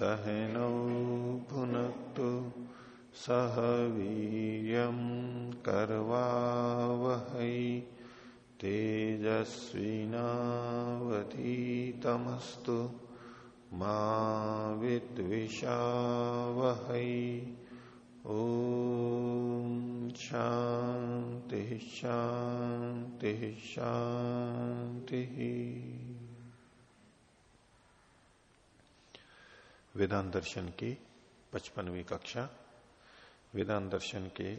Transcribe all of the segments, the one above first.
सहनौ भुनक्तु सह वीर्यं कर्वावहै तेजस्विनावधीतमस्तु मा विद्विषावहै। ॐ शांति शांति शांति वेदांत दर्शन की पचपनवीं कक्षा, वेदांत दर्शन के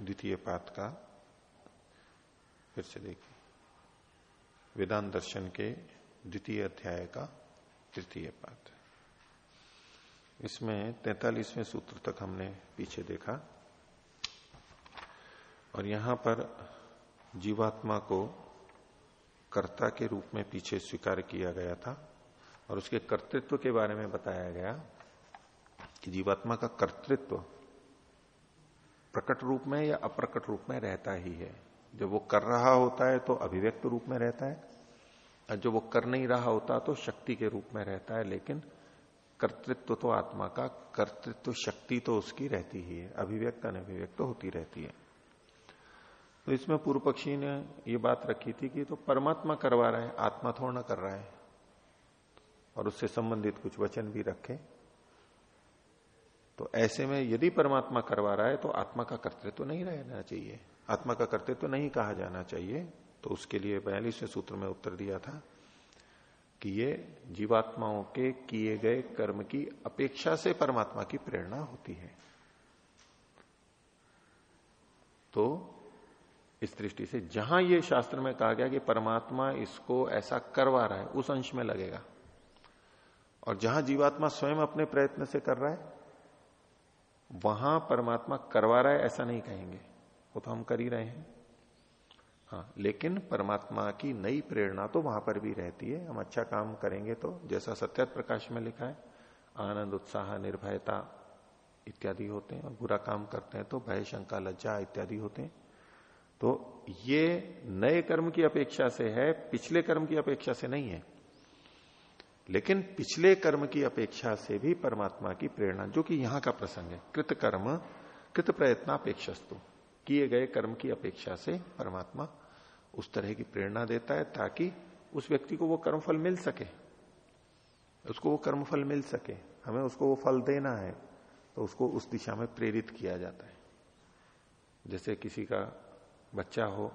द्वितीय पाठ का फिर से देखिए। वेदांत दर्शन के द्वितीय अध्याय का तृतीय पाठ। इसमें तैतालीसवें सूत्र तक हमने पीछे देखा। और यहाँ पर जीवात्मा को कर्ता के रूप में पीछे स्वीकार किया गया था। और उसके कर्तृत्व के बारे में बताया गया कि जीवात्मा का कर्तृत्व प्रकट रूप में या अप्रकट रूप में रहता ही है। जब वो कर रहा होता है तो अभिव्यक्त रूप में रहता है, और जो वो कर नहीं रहा होता तो शक्ति के रूप में रहता है, लेकिन कर्तृत्व तो आत्मा का, कर्तृत्व शक्ति तो उसकी रहती ही है, अभिव्यक्त अनभिव्यक्त तो होती रहती है। तो इसमें पूर्व पक्षी ने ये बात रखी थी कि तो परमात्मा करवा रहा है, आत्मा थोड़ा ना कर रहा है। और उससे संबंधित कुछ वचन भी रखे। तो ऐसे में यदि परमात्मा करवा रहा है तो आत्मा का कर्तृत्व तो नहीं रहना चाहिए। आत्मा का कर्तृत्व तो नहीं कहा जाना चाहिए। तो उसके लिए बयालीसवें सूत्र में उत्तर दिया था कि ये जीवात्माओं के किए गए कर्म की अपेक्षा से परमात्मा की प्रेरणा होती है। तो इस दृष्टि से जहाँ ये शास्त्र में कहा गया कि परमात्मा इसको ऐसा करवा रहा है, उस अंश में लगेगा। और जहाँ जीवात्मा स्वयं अपने प्रयत्न से कर रहा है, वहाँ परमात्मा करवा रहा है, ऐसा नहीं कहेंगे। वो तो हम कर ही रहे हैं। हाँ लेकिन परमात्मा की नई प्रेरणा तो वहाँ पर भी रहती है। हम अच्छा काम करेंगे तो जैसा सत्य प्रकाश में लिखा है, आनंद, उत्साह, निर्भयता इत्यादि होते हैं, और बुरा काम करते हैं तो भय, शंका, लज्जा इत्यादि होते हैं। तो ये नए कर्म की अपेक्षा से है, पिछले कर्म की अपेक्षा से नहीं है। लेकिन पिछले कर्म की अपेक्षा से भी परमात्मा की प्रेरणा, जो कि यहाँ का प्रसंग है कृत कर्म कृत प्रयत्नापेक्षस्तु किए गए कर्म की अपेक्षा से परमात्मा उस तरह की प्रेरणा देता है ताकि उस व्यक्ति को वो कर्मफल मिल सके। उसको वो कर्मफल मिल सके। हमें उसको वो फल देना है तो उसको उस दिशा में प्रेरित किया जाता है। जैसे किसी का बच्चा हो,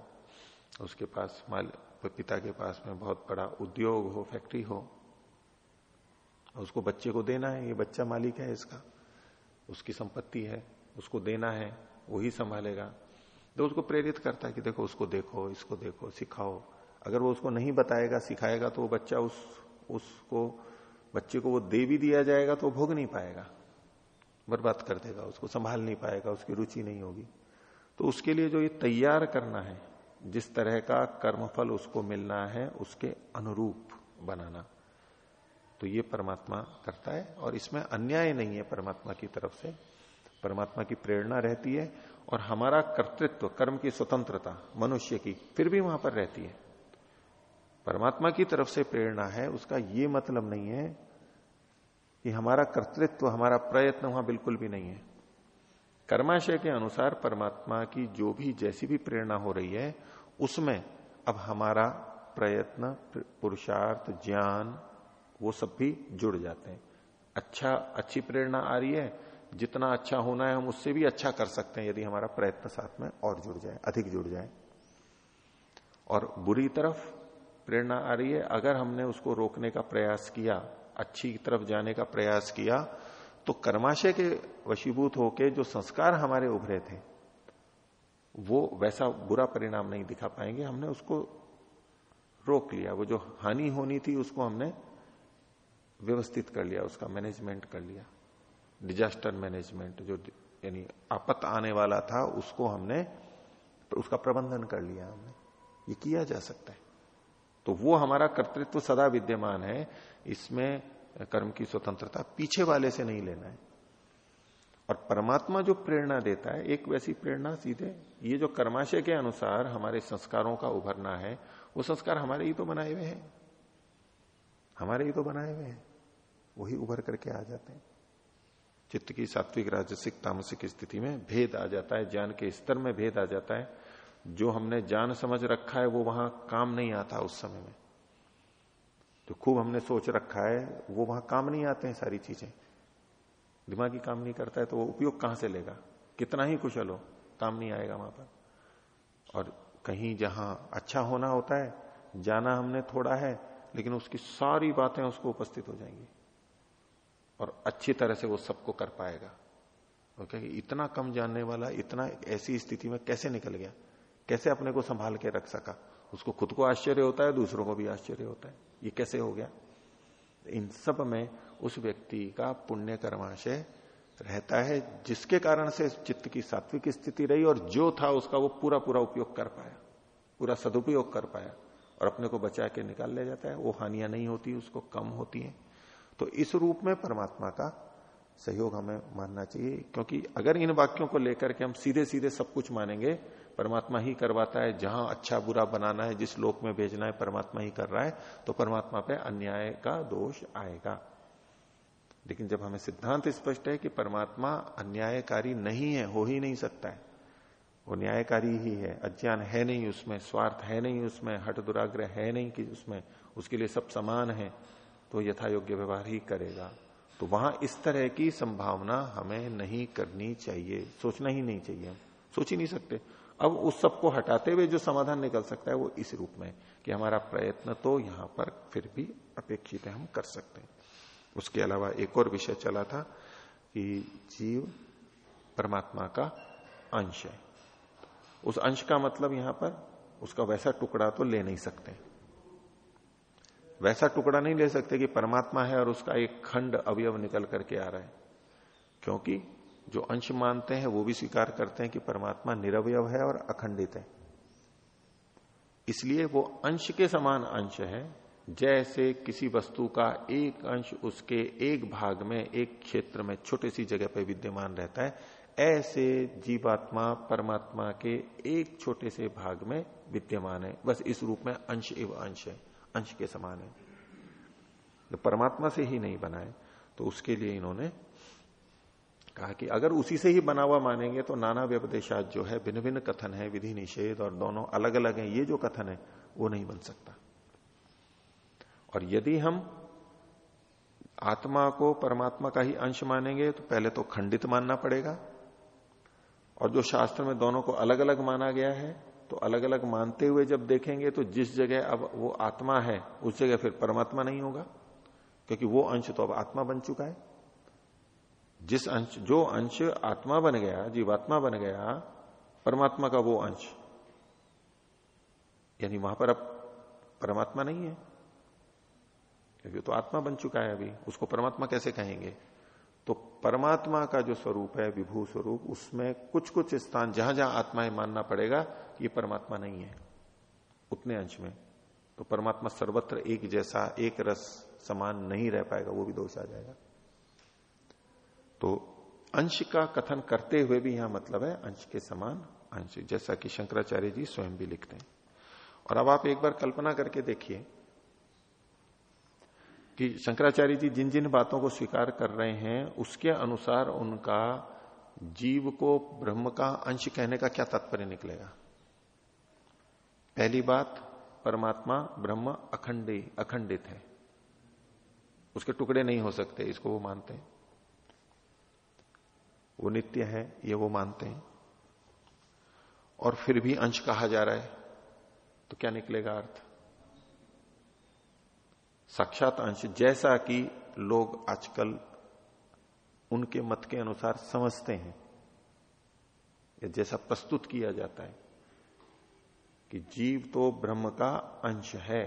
उसके पास माल, पिता के पास में बहुत बड़ा उद्योग हो, फैक्ट्री हो उसको बच्चे को देना है, ये बच्चा मालिक है इसका। उसकी संपत्ति है, उसको देना है वही संभालेगा। तो उसको प्रेरित करता है कि देखो, उसको देखो, इसको देखो, सिखाओ। अगर वो उसको नहीं बताएगा, सिखाएगा तो वो बच्चा उस, उसको, बच्चे को वो दे भी दिया जाएगा तो भोग नहीं पाएगा। बर्बाद कर देगा, उसको संभाल नहीं पाएगा, उसकी रुचि नहीं होगी। तो उसके लिए जो ये तैयार करना है, जिस तरह का कर्मफल उसको मिलना है, उसके अनुरूप बनाना। तो ये परमात्मा करता है और इसमें अन्याय नहीं है परमात्मा की तरफ़ से। परमात्मा की प्रेरणा रहती है और हमारा कर्तृत्व, कर्म की स्वतंत्रता मनुष्य की फिर भी वहाँ पर रहती है। परमात्मा की तरफ़ से प्रेरणा है, उसका ये मतलब नहीं है कि हमारा कर्तृत्व, हमारा प्रयत्न वहाँ बिल्कुल भी नहीं है। कर्माशय के अनुसार परमात्मा की जो भी, जैसी भी प्रेरणा हो रही है, उसमें अब हमारा प्रयत्न, पुरुषार्थ, ज्ञान वो सब भी जुड़ जाते हैं। अच्छा अच्छी प्रेरणा आ रही है, जितना अच्छा होना है हम उससे भी अच्छा कर सकते हैं, यदि हमारा प्रयत्न साथ में और जुड़ जाए, अधिक जुड़ जाए। और बुरी तरफ़ प्रेरणा आ रही है, अगर हमने उसको रोकने का प्रयास किया, अच्छी तरफ़ जाने का प्रयास किया तो कर्माशय के वशीभूत होके जो संस्कार हमारे उभरे थे, वो वैसा बुरा परिणाम नहीं दिखा पाएँगे। हमने उसको रोक लिया, वो जो हानि होनी थी उसको हमने व्यवस्थित कर लिया, उसका मैनेजमेंट कर लिया। डिजास्टर मैनेजमेंट जो यानी आपत आने वाला था, उसको हमने, उसका प्रबंधन कर लिया हमने। ये किया जा सकता है। तो वो हमारा कर्तृत्व सदा विद्यमान है। इसमें कर्म की स्वतंत्रता पीछे वाले से नहीं लेना है। और परमात्मा जो प्रेरणा देता है, एक वैसी प्रेरणा सीधे, ये जो कर्माशय के अनुसार हमारे संस्कारों का उभरना है, वो संस्कार हमारे ही तो बनाए हुए हैं। हमारे ही तो बनाए हुए हैं। वही उभर करके आ जाते हैं। चित्त की सात्विक, राजसिक, तामसिक स्थिति में भेद आ जाता है, ज्ञान के स्तर में भेद आ जाता है। जो हमने जान समझ रखा है, वो वहाँ काम नहीं आता उस समय में। जो खूब हमने सोच रखा है, वो वहाँ काम नहीं आते हैं सारी चीज़ें। दिमागी काम नहीं करता है तो वो उपयोग कहाँ से लेगा? कितना ही कुशल हो, काम नहीं आएगा वहाँ पर। और कहीं जहाँ अच्छा होना होता है, जाना हमने थोड़ा है लेकिन उसकी सारी बातें उसको उपस्थित हो जाएँगी। और अच्छी तरह से वो सबको कर पाएगा। कहेगा, इतना कम जानने वाला, इतना ऐसी स्थिति में कैसे निकल गया? कैसे अपने को संभाल के रख सका? उसको खुद को आश्चर्य होता है, दूसरों को भी आश्चर्य होता है। ये कैसे हो गया? इन सब में उस व्यक्ति का पुण्य कर्माशय रहता है, जिसके कारण से चित्त की सात्विक स्थिति रही और जो था उसका वो पूरा पूरा उपयोग कर पाया। पूरा सदुपयोग कर पाया। और अपने को बचा के निकाल ले जाता है। वो हानियाँ नहीं होती, उसको कम होती है। तो इस रूप में परमात्मा का सहयोग हमें मानना चाहिए, क्योंकि अगर इन वाक्यों को लेकर के हम सीधे सीधे सब कुछ मानेंगे, परमात्मा ही करवाता है, जहाँ अच्छा बुरा बनाना है, जिस लोक में भेजना है, परमात्मा ही कर रहा है तो परमात्मा पे अन्याय का दोष आएगा। लेकिन जब हमें सिद्धांत स्पष्ट है कि परमात्मा अन्यायकारी नहीं है, हो ही नहीं सकता है वो न्यायकारी ही है, अज्ञान है नहीं उसमें, स्वार्थ है नहीं उसमें हट दुराग्रह है नहीं कि उसमें, उसके लिए सब समान है तो यथा योग्य व्यवहार ही करेगा। तो वहाँ इस तरह की संभावना हमें नहीं करनी चाहिए, सोचना ही नहीं चाहिए हम, सोच ही नहीं सकते। अब उस सबको हटाते हुए जो समाधान निकल सकता है वो इस रूप में, कि हमारा प्रयत्न तो यहाँ पर फिर भी अपेक्षित है, हम कर सकते हैं। उसके अलावा एक और विषय चला था कि जीव परमात्मा का अंश है। उस अंश का मतलब यहाँ पर, उसका वैसा टुकड़ा तो ले नहीं सकते। वैसा टुकड़ा नहीं ले सकते कि परमात्मा है और उसका एक खंड अवयव निकल करके आ रहा है। क्योंकि जो अंश मानते हैं वो भी स्वीकार करते हैं कि परमात्मा निरवयव है और अखंडित है। इसलिए वो अंश के समान अंश है, जैसे किसी वस्तु का एक अंश उसके एक भाग में, एक क्षेत्र में छोटी सी जगह पर विद्यमान रहता है ऐसे जीवात्मा परमात्मा के एक छोटे से भाग में विद्यमान है। बस इस रूप में अंश एवं अंश है। अंश के समान है। तो परमात्मा से ही नहीं बनाए तो उसके लिए इन्होंने कहा कि अगर उसी से ही बना हुआ मानेंगे तो नाना व्यपदेशात जो है भिन्न भिन्न कथन है, विधि निषेध और दोनों अलग अलग हैं। ये जो कथन है, वो नहीं बन सकता। और यदि हम आत्मा को परमात्मा का ही अंश मानेंगे तो पहले तो खंडित मानना पड़ेगा। और जो शास्त्र में दोनों को अलग अलग माना गया है तो अलग अलग मानते हुए जब देखेंगे तो जिस जगह अब वो आत्मा है, उस जगह फिर परमात्मा नहीं होगा, क्योंकि वो अंश तो अब आत्मा बन चुका है। जिस अंश, जो अंश आत्मा बन गया, जीवात्मा बन गया, परमात्मा का वो अंश, यानी वहाँ पर अब परमात्मा नहीं है, क्योंकि तो आत्मा बन चुका है अभी, उसको परमात्मा कैसे कहेंगे? तो परमात्मा का जो स्वरूप है, विभू स्वरूप, उसमें कुछ कुछ स्थान जहाँ जहाँ आत्माएँ मानना पड़ेगा कि परमात्मा नहीं है। उतने अंश में। तो परमात्मा सर्वत्र एक जैसा, एक रस समान नहीं रह पाएगा, वो भी दोष आ जाएगा। तो अंश का कथन करते हुए भी यहाँ मतलब है, अंश के समान, अंश। जैसा कि शंकराचार्य जी स्वयं भी लिखते हैं। और अब आप एक बार कल्पना करके देखिए कि शंकराचार्य जी जिन जिन बातों को स्वीकार कर रहे हैं, उसके अनुसार उनका जीव को ब्रह्म का अंश कहने का क्या तात्पर्य निकलेगा? पहली बात, परमात्मा ब्रह्म अखंडी, अखंडित है। उसके टुकड़े नहीं हो सकते, इसको वो मानते हैं। वो नित्य है, ये वो मानते हैं। और फिर भी अंश कहा जा रहा है तो क्या निकलेगा अर्थ? साक्षात अंश जैसा कि लोग आजकल उनके मत के अनुसार समझते हैं, या जैसा प्रस्तुत किया जाता है, कि जीव तो ब्रह्म का अंश है,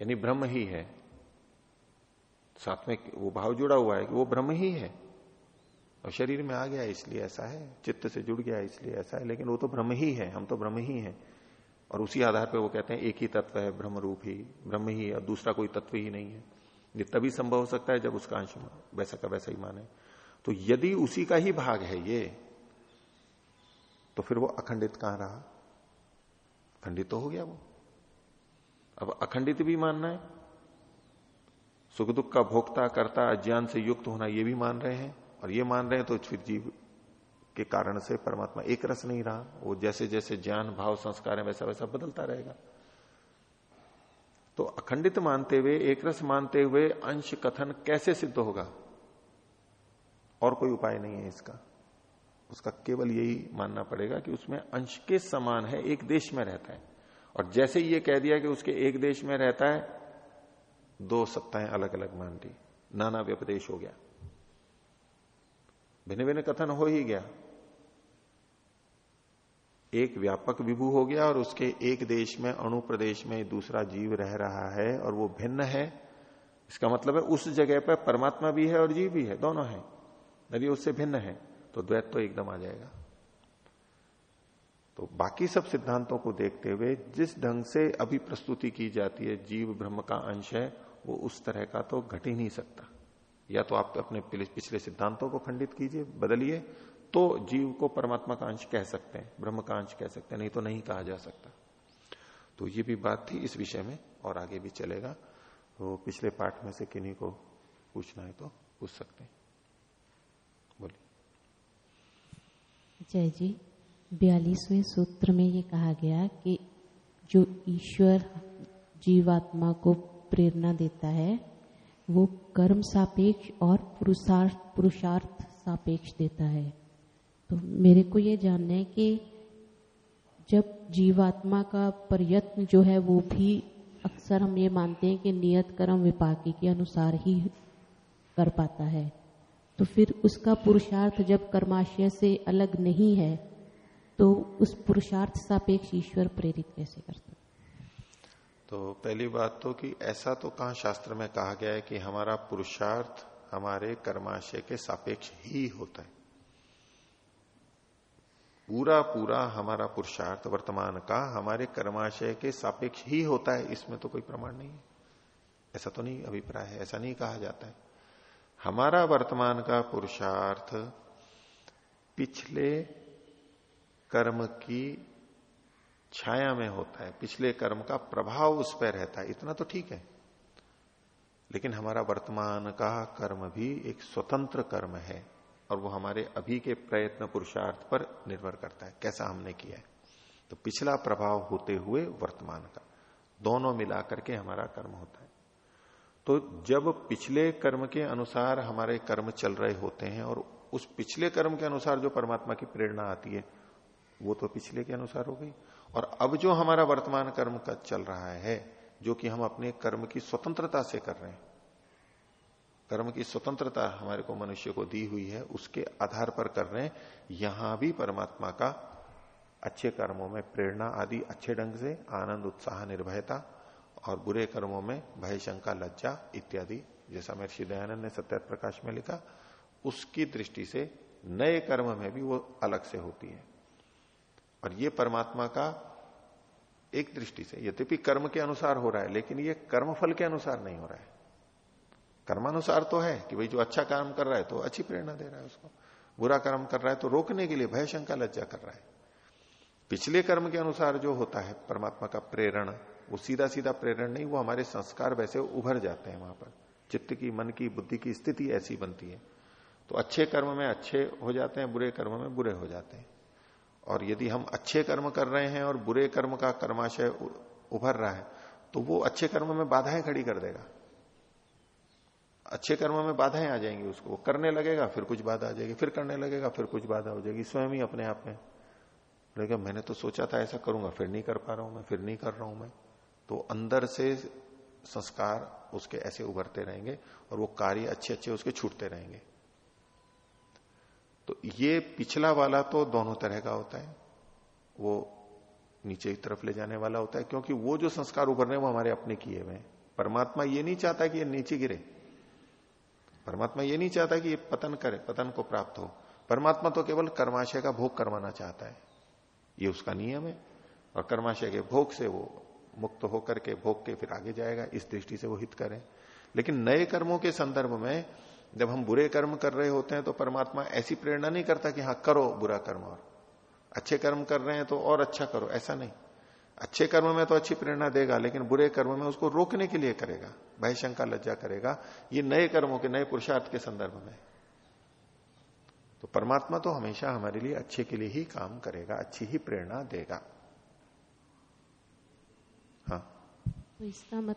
यानी ब्रह्म ही है। साथ में वो भाव जुड़ा हुआ है कि वो ब्रह्म ही है, और शरीर में आ गया इसलिए ऐसा है, चित्त से जुड़ गया इसलिए ऐसा है, लेकिन वो तो ब्रह्म ही है, हम तो ब्रह्म ही है। और उसी आधार पर वो कहते हैं, एक ही तत्व है ब्रह्म रूप ही, ब्रह्म ही है दूसरा कोई तत्व ही नहीं है। ये तभी संभव हो सकता है जब उसका अंश वैसा का वैसा ही माने तो यदि उसी का ही भाग है ये तो फिर वो अखंडित कहाँ रहा? खंडित तो हो गया वो। अब अखंडित भी मानना है। सुख दुख का भोक्ता, करता, अज्ञान से युक्त होना ये भी मान रहे हैं। और ये मान रहे हैं तो फिर जीव के कारण से परमात्मा एक रस नहीं रहा। वो जैसे जैसे ज्ञान, भाव, संस्कार है, वैसा वैसा बदलता रहेगा। तो अखंडित मानते हुए, एक रस मानते हुए अंश कथन कैसे सिद्ध होगा? और कोई उपाय नहीं है इसका। उसका केवल यही मानना पड़ेगा कि उसमें अंश के समान है, एक देश में रहता है। और जैसे ही ये कह दिया कि उसके एक देश में रहता है, दो सत्ताएँ अलग अलग मान ली नाना व्यपदेश हो गया। भिन्न भिन्न कथन हो ही गया। एक व्यापक विभू हो गया और उसके एक देश में, अणु प्रदेश में दूसरा जीव रह रहा है और वो भिन्न है। इसका मतलब है उस जगह पर परमात्मा भी है और जीव भी है, दोनों है। यदि उससे भिन्न है तो द्वैत तो एकदम आ जाएगा। तो बाकी सब सिद्धांतों को देखते हुए जिस ढंग से अभी प्रस्तुति की जाती है, जीव ब्रह्म का अंश है, वो उस तरह का तो घट ही नहीं सकता। या तो आप अपने पिछले सिद्धांतों को खंडित कीजिए, बदलिए तो जीव को परमात्मा का अंश कह सकते हैं ब्रह्म का अंश कह सकते हैं, नहीं तो नहीं कहा जा सकता। तो ये भी बात थी इस विषय में, और आगे भी चलेगा। तो पिछले पाठ में से किन्हीं को पूछना है तो पूछ सकते हैं। बोलिए। जय जी। बयालीसवें सूत्र में ये कहा गया कि जो ईश्वर जीवात्मा को प्रेरणा देता है, वो कर्म सापेक्ष और पुरुषार्थ पुरुषार्थ सापेक्ष देता है। तो मेरे को ये जानना है कि जब जीवात्मा का प्रयत्न जो है वो भी अक्सर हम ये मानते हैं कि नियत कर्म विपाकी के अनुसार ही कर पाता है। तो फिर उसका पुरुषार्थ जब कर्माशय से अलग नहीं है तो उस पुरुषार्थ सापेक्ष ईश्वर प्रेरित कैसे करते तो पहली बात तो कि ऐसा तो कहा शास्त्र में कहा गया है कि हमारा पुरुषार्थ हमारे कर्माशय के सापेक्ष ही होता है। पूरा पूरा हमारा पुरुषार्थ वर्तमान का हमारे कर्माशय के सापेक्ष ही होता है, इसमें तो कोई प्रमाण नहीं है। ऐसा तो नहीं अभिप्राय है, ऐसा नहीं कहा जाता है। हमारा वर्तमान का पुरुषार्थ पिछले कर्म की छाया में होता है, पिछले कर्म का प्रभाव उस पर रहता है, इतना तो ठीक है। लेकिन हमारा वर्तमान का कर्म भी एक स्वतंत्र कर्म है। और वो हमारे अभी के प्रयत्न पुरुषार्थ पर निर्भर करता है। कैसा हमने किया है? तो पिछला प्रभाव होते हुए वर्तमान का। दोनों मिलाकर के हमारा कर्म होता है। तो जब पिछले कर्म के अनुसार हमारे कर्म चल रहे होते हैं और उस पिछले कर्म के अनुसार जो परमात्मा की प्रेरणा आती है, वो तो पिछले के अनुसार हो गई। और अब जो हमारा वर्तमान कर्म का चल रहा है, जो कि हम अपने कर्म की स्वतंत्रता से कर रहे हैं कर्म की स्वतंत्रता हमारे को मनुष्य को दी हुई है, उसके आधार पर कर रहे हैं। यहाँ भी परमात्मा का अच्छे कर्मों में प्रेरणा आदि अच्छे ढंग से, आनंद, उत्साह, निर्भयता और बुरे कर्मों में भय, शंका, लज्जा इत्यादि, जैसा महर्षि दयानंद ने सत्य प्रकाश में लिखा, उसकी दृष्टि से नए कर्म में भी वो अलग से होती है। और ये परमात्मा का एक दृष्टि से, यद्यपि कर्म के अनुसार हो रहा है, लेकिन ये कर्मफल के अनुसार नहीं हो रहा है। कर्मानुसार तो है कि भाई जो अच्छा काम कर रहा है तो अच्छी प्रेरणा दे रहा है उसको। बुरा कर्म कर रहा है तो रोकने के लिए भय शंका लज्जा कर रहा है। पिछले कर्म के अनुसार जो होता है, परमात्मा का प्रेरण, वो सीधा सीधा प्रेरण नहीं, वो हमारे संस्कार वैसे उभर जाते हैं वहाँ पर। चित्त की, मन की, बुद्धि की स्थिति ऐसी बनती है। तो अच्छे कर्म में अच्छे हो जाते हैं, बुरे कर्म में बुरे हो जाते हैं। और यदि हम अच्छे कर्म कर रहे हैं और बुरे कर्म का कर्माशय उभर रहा है तो वो अच्छे कर्म में बाधाएँ खड़ी कर देगा। अच्छे कर्मों में बाधाएँ आ जाएँगी उसको। करने लगेगा, फिर कुछ बाधा आ जाएगी, फिर करने लगेगा, फिर कुछ बाधा हो जाएगी। स्वयं ही अपने आप में बोलेगा, मैंने तो सोचा था ऐसा करूँगा, फिर नहीं कर पा रहा हूँ मैं, फिर नहीं कर रहा हूँ मैं। तो अंदर से संस्कार उसके ऐसे उभरते रहेंगे और वो कार्य अच्छे अच्छे उसके छूटते रहेंगे। तो ये पिछला वाला तो दोनों तरह का होता है। वो नीचे की तरफ़ ले जाने वाला होता है, क्योंकि वो जो संस्कार उभरने वो हमारे अपने किए हुए हैं। परमात्मा ये नहीं चाहता कि ये नीचे गिरे। परमात्मा ये नहीं चाहता कि ये पतन करे, पतन को प्राप्त हो। परमात्मा तो केवल कर्माशय का भोग करवाना चाहता है। ये उसका नियम है। और कर्माशय के भोग से वो मुक्त होकर के, भोग के फिर आगे जाएगा, इस दृष्टि से वो हित करें। लेकिन नए कर्मों के संदर्भ में, जब हम बुरे कर्म कर रहे होते हैं तो परमात्मा ऐसी प्रेरणा नहीं करता कि हाँ करो बुरा कर्म और। अच्छे कर्म कर रहे हैं तो और अच्छा करो, ऐसा नहीं। अच्छे कर्म में तो अच्छी प्रेरणा देगा, लेकिन बुरे कर्म में उसको रोकने के लिए करेगा भय शंका लज्जा करेगा, ये नए कर्मों के, नए पुरुषार्थ के संदर्भ में। तो परमात्मा तो हमेशा हमारे लिए अच्छे के लिए ही काम करेगा, अच्छी ही प्रेरणा देगा। हाँ? तो इसका मत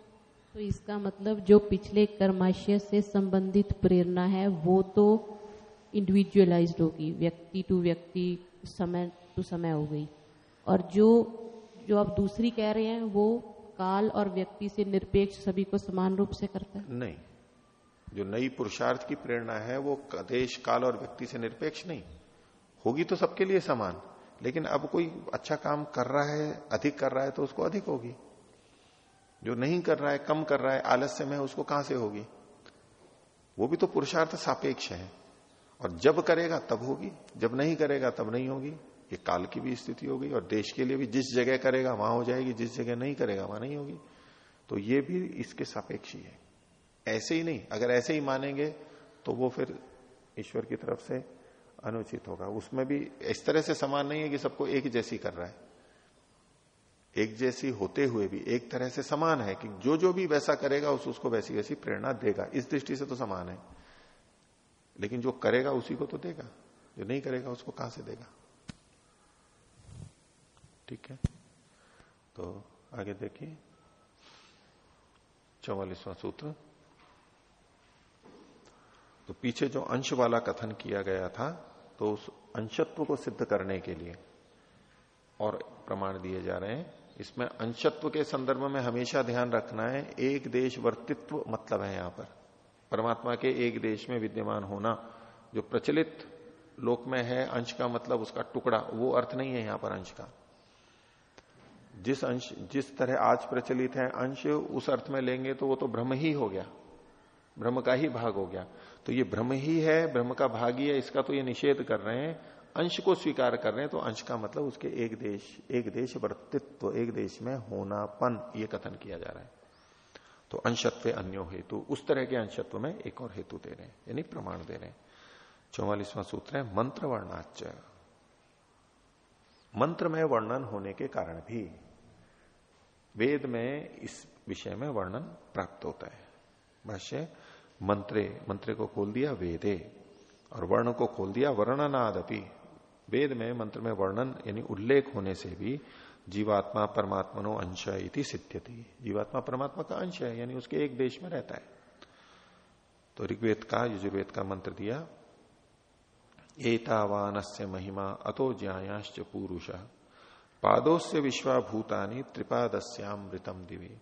तो इसका मतलब जो पिछले कर्माशय से संबंधित प्रेरणा है, वो तो इंडिविजुअलाइज्ड होगी, व्यक्ति टू व्यक्ति, समय टू समय हो गई। और जो जो आप दूसरी कह रहे हैं, वो काल और व्यक्ति से निरपेक्ष सभी को समान रूप से करता है। नहीं। जो नई पुरुषार्थ की प्रेरणा है, वो देश, काल और व्यक्ति से निरपेक्ष नहीं। होगी तो सबके लिए समान, लेकिन अब कोई अच्छा काम कर रहा है, अधिक कर रहा है तो उसको अधिक होगी। जो नहीं कर रहा है, कम कर रहा है आलस्य में उसको कहाँ से होगी? वो भी तो पुरुषार्थ सापेक्ष है। और जब करेगा, तब होगी। जब नहीं करेगा, तब नहीं होगी। ये काल की भी स्थिति होगी और देश के लिए भी जिस जगह करेगा, वहाँ हो जाएगी, जिस जगह नहीं करेगा, वहाँ नहीं होगी। तो ये भी इसके सापेक्ष ही है। ऐसे ही नहीं, अगर ऐसे ही मानेंगे तो वो फिर ईश्वर की तरफ़ से अनुचित होगा। उसमें भी इस तरह से समान नहीं है कि सबको एक जैसी कर रहा है। एक जैसी होते हुए भी, एक तरह से समान है कि जो जो भी वैसा करेगा, उस उसको वैसी वैसी प्रेरणा देगा। इस दृष्टि से तो समान है। लेकिन जो करेगा, उसी को तो देगा। जो नहीं करेगा, उसको कहाँ से देगा? ठीक है। तो आगे देखिए। चौवालीसवां सूत्र। तो पीछे जो अंश वाला कथन किया गया था तो उस अंशत्व को सिद्ध करने के लिए और प्रमाण दिए जा रहे हैं। इसमें अंशत्व के संदर्भ में हमेशा ध्यान रखना है, एक देश वर्तित्व मतलब है यहाँ पर। परमात्मा के एक देश में विद्यमान होना, जो प्रचलित लोक में है, अंश का मतलब उसका टुकड़ा, वो अर्थ नहीं है यहाँ पर अंश का। जिस अंश, जिस तरह आज प्रचलित है अंश, उस अर्थ में लेंगे तो वो तो ब्रह्म ही हो गया। ब्रह्म का ही भाग हो गया। तो ये ब्रह्म ही है, ब्रह्म का भाग ही है, इसका तो ये निषेध कर रहे हैं। अंश को स्वीकार कर रहे हैं तो अंश का मतलब उसके एक देश एक देश वर्तित्व एक देश में होनापन, ये कथन किया जा रहा है। तो अंशत्व अन्यो हेतु, उस तरह के अंशत्व में एक और हेतु दे रहे हैं, यानी प्रमाण दे रहे हैं। चौवालीसवां सूत्र है मंत्र वर्णाच मंत्र में वर्णन होने के कारण भी वेद में इस विषय में वर्णन प्राप्त होता है। भाष्य, मंत्रे, मंत्र को खोल दिया वेदे, और वर्ण को खोल दिया वर्णनादपि। वेद में मंत्र में वर्णन यानी उल्लेख होने से भी जीवात्मा, परमात्मनो अंश इति सिद्ध्यति। जीवात्मा, परमात्मा का अंश है, यानी उसके एक देश में रहता है। तो ऋग्वेद का, यजुर्वेद का मंत्र दिया एतावान से महिमा अतो ज्यायाश्च पुरुष। पादोस्य विश्वाभूतानी त्रिपादस्यामृतम दिवी।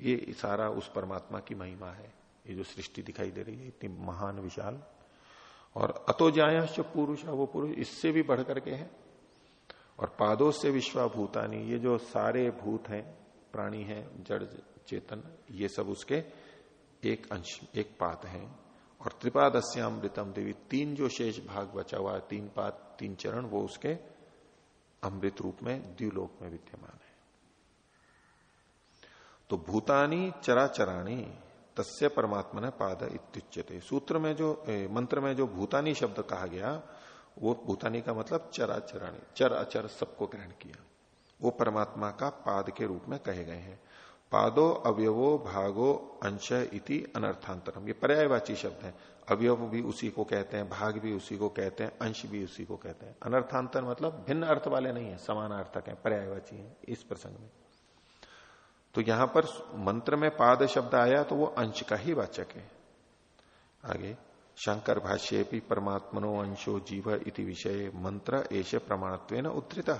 ये सारा उस परमात्मा की महिमा है। ये जो सृष्टि दिखाई दे रही है, इतनी महान विशाल। और अतो जायाश्च पुरुष, वो पुरुष इससे भी बढ़ करके है। और पादों से विश्वाभूतानी, ये जो सारे भूत हैं, प्राणी हैं, जड़, चेतन, ये सब उसके एक अंश, एक पात है। और त्रिपादस्यामृतम देवी तीन जो शेष भाग बचा हुआ है तीन पाद तीन चरण वो उसके अमृत रूप में द्व्यूलोक में विद्यमान है। तो भूतानी चराचराणी तस्य परमात्मा ने पाद इत्युच्यते। सूत्र में जो ए, मंत्र में जो भूतानी शब्द कहा गया वो भूतानी का मतलब चराचराणी चर अचर सबको ग्रहण किया। वो परमात्मा का पाद के रूप में कहे गए हैं। पादो अवयवो भागो अंश इति अनर्थांतरम। ये पर्यायवाची शब्द है। अवयव भी उसी को कहते हैं, भाग भी उसी को कहते हैं, अंश भी उसी को कहते हैं। अनर्थांतर मतलब भिन्न अर्थ वाले नहीं है, समान अर्थक है, पर्यायवाची है इस प्रसंग में। तो यहाँ पर मंत्र में पाद शब्द आया तो वो अंश का ही वाचक है। आगे, शंकर भाष्य भी परमात्मनो अंशो जीव इति विषय मंत्र ऐसे प्रमाणत्व उद्धृत।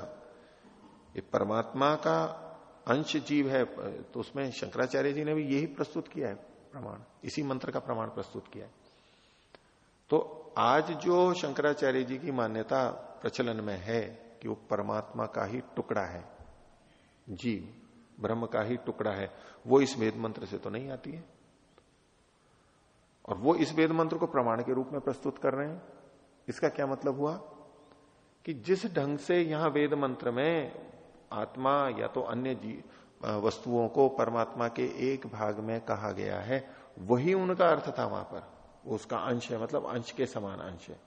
परमात्मा का अंश जीव है तो उसमें शंकराचार्य जी ने भी यही प्रस्तुत किया है प्रमाण। इसी मंत्र का प्रमाण प्रस्तुत किया है। तो आज जो शंकराचार्य जी की मान्यता प्रचलन में है कि वो परमात्मा का ही टुकड़ा है, जीव, ब्रह्म का ही टुकड़ा है, वो इस वेद मंत्र से तो नहीं आती है। और वो इस वेद मंत्र को प्रमाण के रूप में प्रस्तुत कर रहे हैं। इसका क्या मतलब हुआ? कि जिस ढंग से यहाँ वेद मंत्र में आत्मा या तो अन्य वस्तुओं को परमात्मा के एक भाग में कहा गया है, वही उनका अर्थ था वहाँ पर। उसका अंश है मतलब अंश के समान अंश है।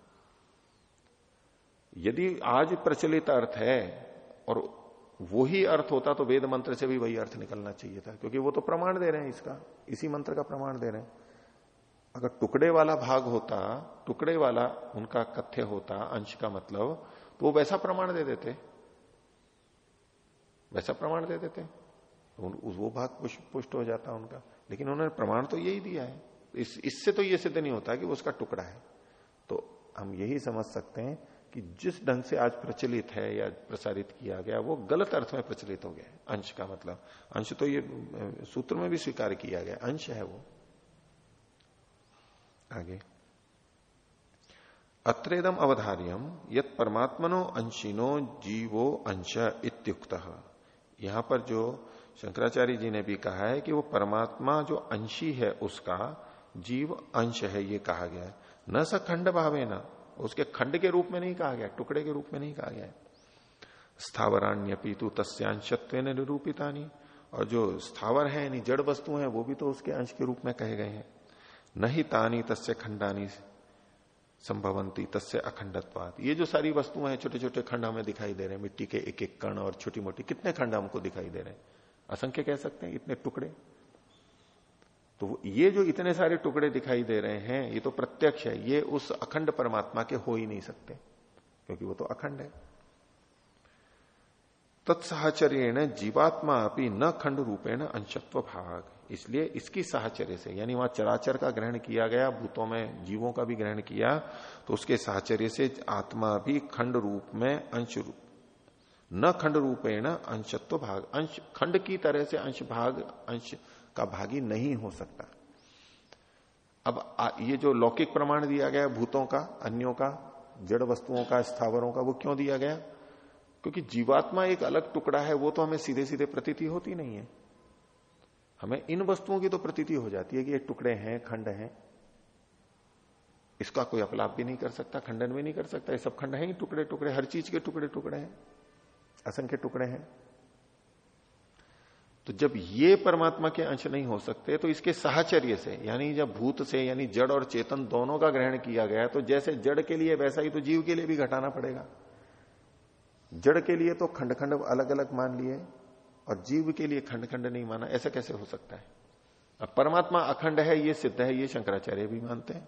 यदि आज प्रचलित अर्थ है और वही अर्थ होता तो वेद मंत्र से भी वही अर्थ निकलना चाहिए था, क्योंकि वो तो प्रमाण दे रहे हैं इसका। इसी मंत्र का प्रमाण दे रहे हैं। अगर टुकड़े वाला भाग होता, टुकड़े वाला उनका कथ्य होता, अंश का मतलब तो वो वैसा प्रमाण दे देते। वैसा प्रमाण दे देते तो वो भाग पुष्ट हो जाता है उनका। लेकिन उन्होंने प्रमाण तो यही दिया है। इस, इससे तो ये सिद्ध नहीं होता कि वो उसका टुकड़ा है। तो हम यही समझ सकते हैं कि जिस ढंग से आज प्रचलित है या प्रसारित किया गया वो गलत अर्थ में प्रचलित हो गया है। अंश का मतलब। अंश तो ये सूत्र में भी स्वीकार किया गया। अंश है वो। आगे। अत्रेदम अवधार्यम यत परमात्मनो अंशिनो जीवो अंश इत्युक्त। यहाँ पर जो शंकराचार्य जी ने भी कहा है कि वो परमात्मा जो अंशी है उसका जीव अंश है, ये कहा गया है। न स खंड भावे न। उसके खंड के रूप में नहीं कहा गया, टुकड़े के रूप में नहीं कहा गया स्थावराण्य पीतु तस्यांशत्व निरूपिता नहीं और जो स्थावर है, यानी जड़ वस्तु है, वो भी तो उसके अंश के रूप में कहे गए हैं। नहीं तानी तस्य खंडानी। संभवंती, तस्य अखंडत्वाद ये जो सारी वस्तुएँ हैं छोटे छोटे खंड हमें दिखाई दे रहे हैं, मिट्टी के एक एक कण और छोटी मोटी कितने खंड हमको दिखाई दे रहे हैं? असंख्य कह सकते हैं, इतने टुकड़े। तो ये जो इतने सारे टुकड़े दिखाई दे रहे हैं, ये तो प्रत्यक्ष है, ये उस अखंड परमात्मा के हो ही नहीं सकते, क्योंकि वो तो अखंड है। तत्साहचर्य जीवात्मा अपनी न खंड रूपेण अंशत्व भाग इसलिए इसकी साहचर्य से, यानी वहाँ चराचर का ग्रहण किया गया, भूतों में जीवों का भी ग्रहण किया तो उसके साहचर्य से आत्मा भी खंड रूप में अंश रूप, न खंड रूपेण अंशत्व भाग, अंश, खंड की तरह से अंश भाग, अंश का भागी नहीं हो सकता। अब ये जो लौकिक प्रमाण दिया गया, भूतों का, अन्यों का, जड़ वस्तुओं का, स्थावरों का, वो क्यों दिया गया? क्योंकि जीवात्मा एक अलग टुकड़ा है, वो तो हमें सीधे सीधे प्रतीति होती नहीं है। हमें इन वस्तुओं की तो प्रतीति हो जाती है कि ये टुकड़े हैं, खंड हैं। इसका कोई अपलाप भी नहीं कर सकता, खंडन भी नहीं कर सकता। ये सब खंड है ही, टुकड़े टुकड़े, हर चीज़ के टुकड़े टुकड़े हैं। असंख्य टुकड़े हैं। तो जब ये परमात्मा के अंश नहीं हो सकते तो इसके साहचर्य से, यानी जब भूत से, यानी जड़ और चेतन दोनों का ग्रहण किया गया तो जैसे जड़ के लिए वैसा ही तो जीव के लिए भी घटाना पड़ेगा। जड़ के लिए तो खंड खंड अलग अलग मान लिए। और जीव के लिए खंड खंड नहीं माना, ऐसा कैसे हो सकता है? अब परमात्मा अखंड है, ये सिद्ध है, ये शंकराचार्य भी मानते हैं।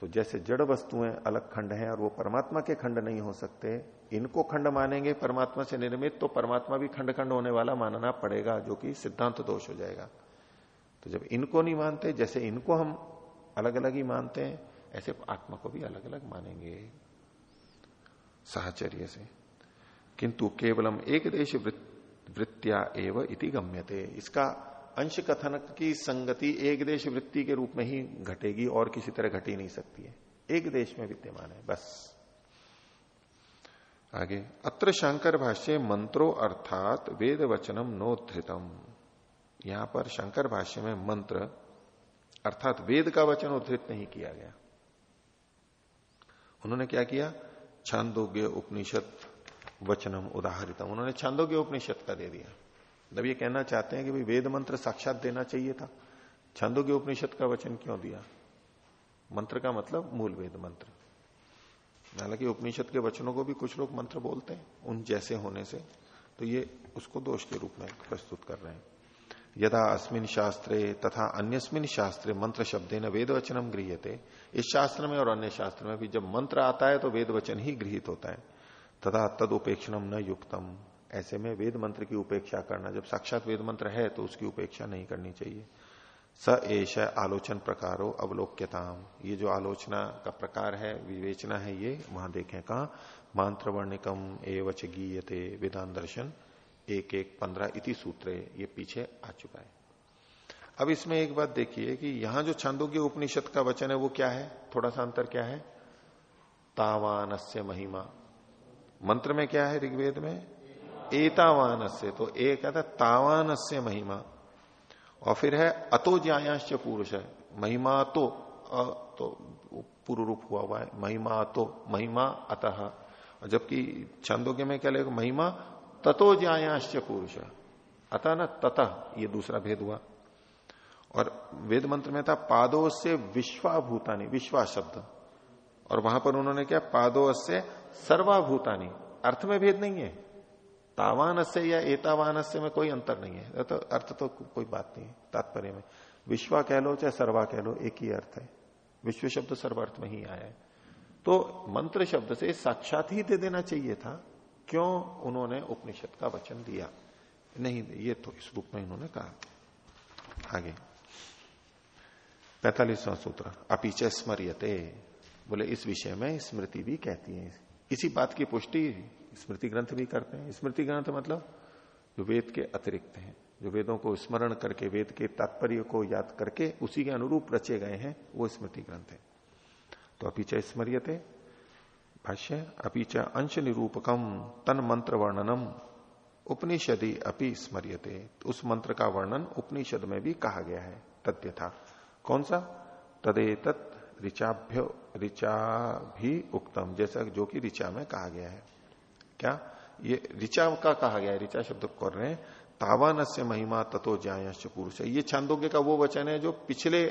तो जैसे जड़ वस्तुएँ अलग खंड हैं और वो परमात्मा के खंड नहीं हो सकते, इनको खंड मानेंगे, परमात्मा से निर्मित तो परमात्मा भी खंड खंड होने वाला मानना पड़ेगा, जो कि सिद्धांत दोष हो जाएगा। तो जब इनको नहीं मानते, जैसे इनको हम अलग अलग ही मानते हैं, ऐसे आत्मा को भी अलग अलग मानेंगे। साहचर्य से। किंतु केवलम एक देश वृत्तिया एवं इति गम्यते। इसका अंश कथन की संगति एक देश वृत्ति के रूप में ही घटेगी, और किसी तरह घट ही नहीं सकती है। एक देश में विद्यमान है, बस। आगे, अत्र शंकर भाष्य मंत्रो अर्थात वेद वचनम नोद्धृतम। यहाँ पर शंकर भाष्य में मंत्र, अर्थात वेद का वचन उद्धृत नहीं किया गया। उन्होंने क्या किया? छांदोग्य उपनिषद वचनम उदाहरितम। उन्होंने छांदोग्य उपनिषद का दे दिया। जब ये कहना चाहते हैं कि भाई वेद मंत्र साक्षात देना चाहिए था। छंदोग्य उपनिषद का वचन क्यों दिया? मंत्र का मतलब मूल वेद मंत्र। हालाँकि उपनिषद के वचनों को भी कुछ लोग मंत्र बोलते हैं, उन जैसे होने से। तो ये उसको दोष के रूप में प्रस्तुत कर रहे हैं। यदा अस्मिन शास्त्रे तथा अन्यस्मिन शास्त्रे मंत्र शब्द न वेद वचनम गृहते इस शास्त्र में और अन्य शास्त्र में भी जब मंत्र आता है तो वेद वचन ही गृहित होता है। तथा तद उपेक्षणम न युक्तम। ऐसे में वेद मंत्र की उपेक्षा करना, जब साक्षात वेद मंत्र है तो उसकी उपेक्षा नहीं करनी चाहिए। स एश आलोचन प्रकारो अवलोक्यताम। ये जो आलोचना का प्रकार है, विवेचना है ये, वहाँ देखें कहा मंत्र वर्णिकम एवच गीयते वेदांत दर्शन, एक एक पंद्रह इति सूत्र ये पीछे आ चुका है। अब इसमें एक बात देखिए कि यहाँ जो छांदोग्य उपनिषद का वचन है, वो क्या है? थोड़ा सा अंतर क्या है? तावानस्य महिमा। मंत्र में क्या है ऋग्वेद में? एतावान से तो एक कहता से महिमा। और फिर है, अतो ज्यायांश पुरुष है। महिमा तो अ तो पूर्व रूप हुआ हुआ है। महिमा तो महिमा अतः। जबकि छंदोग्य में क्या लेगा महिमा, ततो ज्यायांश पुरुष अतः न, ततः ये दूसरा भेद हुआ। और वेद मंत्र में था पादो से विश्वाभूतानी विश्वा शब्द और वहाँ पर उन्होंने क्या पादो से सर्वाभूतानी। अर्थ में भेद नहीं है। तावानस्य या एतावानस्य में कोई अंतर नहीं है। तो अर्थ तो कोई बात नहीं है, तात्पर्य में। विश्वा कह लो चाहे सर्वा कह लो, एक ही अर्थ है। विश्व शब्द सर्वार्थ में ही आया है। तो मंत्र शब्द से साक्षात ही दे देना चाहिए था। क्यों? उन्होंने उपनिषद का वचन दिया। नहीं, ये तो इस रूप में इन्होंने कहा। आगे। पैतालीसवां सूत्र। अपीच स्मरियते। बोले, इस विषय में स्मृति भी कहती है। इसी बात की पुष्टि स्मृति ग्रंथ भी करते हैं। स्मृति ग्रंथ मतलब जो वेद के अतिरिक्त हैं, जो वेदों को स्मरण करके, वेद के तात्पर्य को याद करके उसी के अनुरूप रचे गए हैं, वो स्मृति ग्रंथ है। तो अभी अपीच स्मरियते, भाष्य अपीच अंश निरूपकम, तन मंत्र वर्णनम, उपनिषदि अपि स्मरियते। तो उस मंत्र का वर्णन उपनिषद में भी कहा गया है तथ्य था कौन सा? तदे ऋचाभ्य ऋचा भी उक्तम जैसा जो कि ऋचा में कहा गया है। क्या? ये ऋचा का कहा गया है, ऋचा शब्द कर रहे हैं। तावान से महिमा ततो जायश्च पुरुष। ये छांदोग्य का वो वचन है जो पिछले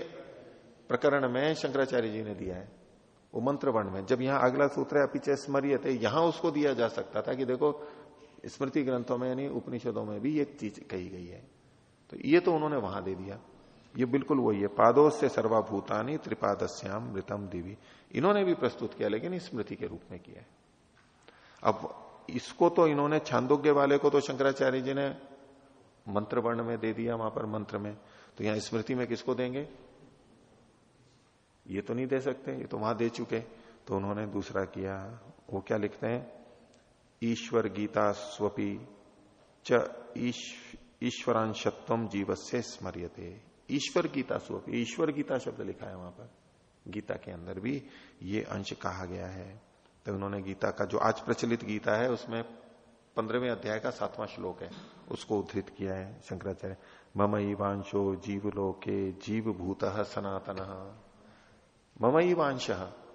प्रकरण में शंकराचार्य जी ने दिया है। वो मंत्र वर्ण में। जब यहाँ अगला सूत्र है पीछे स्मरिय थे यहाँ उसको दिया जा सकता था कि देखो, स्मृति ग्रंथों में यानी उपनिषदों में भी ये चीज़ कही गई है। तो ये तो उन्होंने वहाँ दे दिया। ये बिल्कुल वही है। पादों से सर्वाभूतानी त्रिपादस्याम मृतम दिवी। इन्होंने भी प्रस्तुत किया, लेकिन स्मृति के रूप में किया है। अब इसको तो इन्होंने छांदोग्य वाले को तो शंकराचार्य जी ने मंत्र वर्ण में दे दिया, वहाँ पर मंत्र में। तो यहाँ स्मृति में किसको देंगे? ये तो नहीं दे सकते, ये तो वहाँ दे चुके। तो उन्होंने दूसरा किया, वो क्या लिखते हैं? ईश्वर गीता स्वपी च ईश्वरांशत्व जीव से स्मरियते। ईश्वर गीता स्वपी ईश्वर गीता शब्द लिखा है वहाँ पर। गीता के अंदर भी ये अंश कहा गया है। तो उन्होंने गीता का जो आज प्रचलित गीता है, उसमें पंद्रहवें अध्याय का सातवां श्लोक है, उसको उद्धृत किया है शंकराचार्य। मम जीव लोके जीव भूत सनातन। मम वांश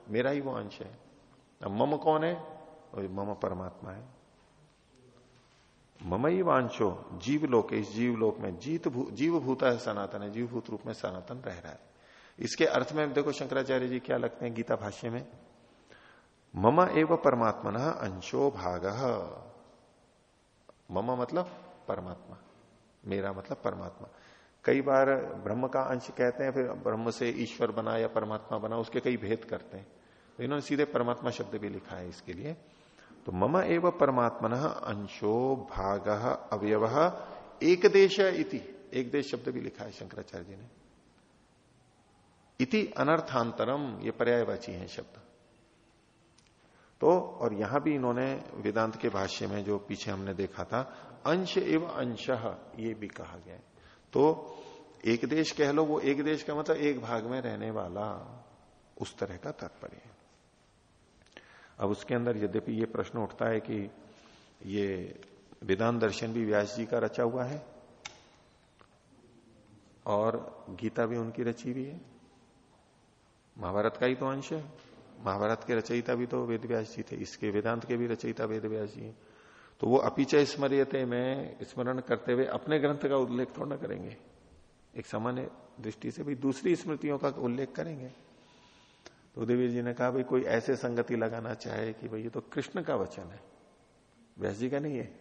मेरा ही वो अंश है। मम कौन है? मम परमात्मा है। मम ही वांशो जीव लोक इस जीवलोक में जीत भू, जीव भूता है सनातन है जीवभूत रूप में सनातन रह रहा है। इसके अर्थ में देखो शंकराचार्य जी क्या लगते हैं गीता भाष्य में? मम एव परमात्मा अंशो भाग। मम मतलब परमात्मा मेरा मतलब परमात्मा। कई बार ब्रह्म का अंश कहते हैं फिर ब्रह्म से ईश्वर बना या परमात्मा बना उसके कई भेद करते हैं। तो इन्होंने सीधे परमात्मा शब्द भी लिखा है इसके लिए। तो मम एव परमात्मन अंशो भाग अवयव एक देश इति। एक देश शब्द भी लिखा है शंकराचार्य जी ने। इति अनर्थांतरम ये पर्यायवाची है शब्द। तो और यहाँ भी इन्होंने वेदांत के भाष्य में जो पीछे हमने देखा था, अंश एवं अंश, ये भी कहा गया है। तो एक देश कह लो, वो एक देश का मतलब एक भाग में रहने वाला, उस तरह का तात्पर्य है। अब उसके अंदर यद्यपि ये प्रश्न उठता है कि ये वेदांत दर्शन भी व्यास जी का रचा हुआ है, और गीता भी उनकी रची हुई है। महाभारत का ही तो अंश है। महाभारत के रचयिता भी तो वेद व्यास जी थे, इसके वेदांत के भी रचयिता वेद व्यास जी तो वो अपिचय स्मरियते में स्मरण करते हुए अपने ग्रंथ का उल्लेख थोड़ा करेंगे। एक सामान्य दृष्टि से भी दूसरी स्मृतियों का उल्लेख करेंगे। तो देवी जी ने कहा, भाई, कोई ऐसे संगति लगाना चाहे कि भाई, ये तो कृष्ण का वचन है। व्यास जी का नहीं है।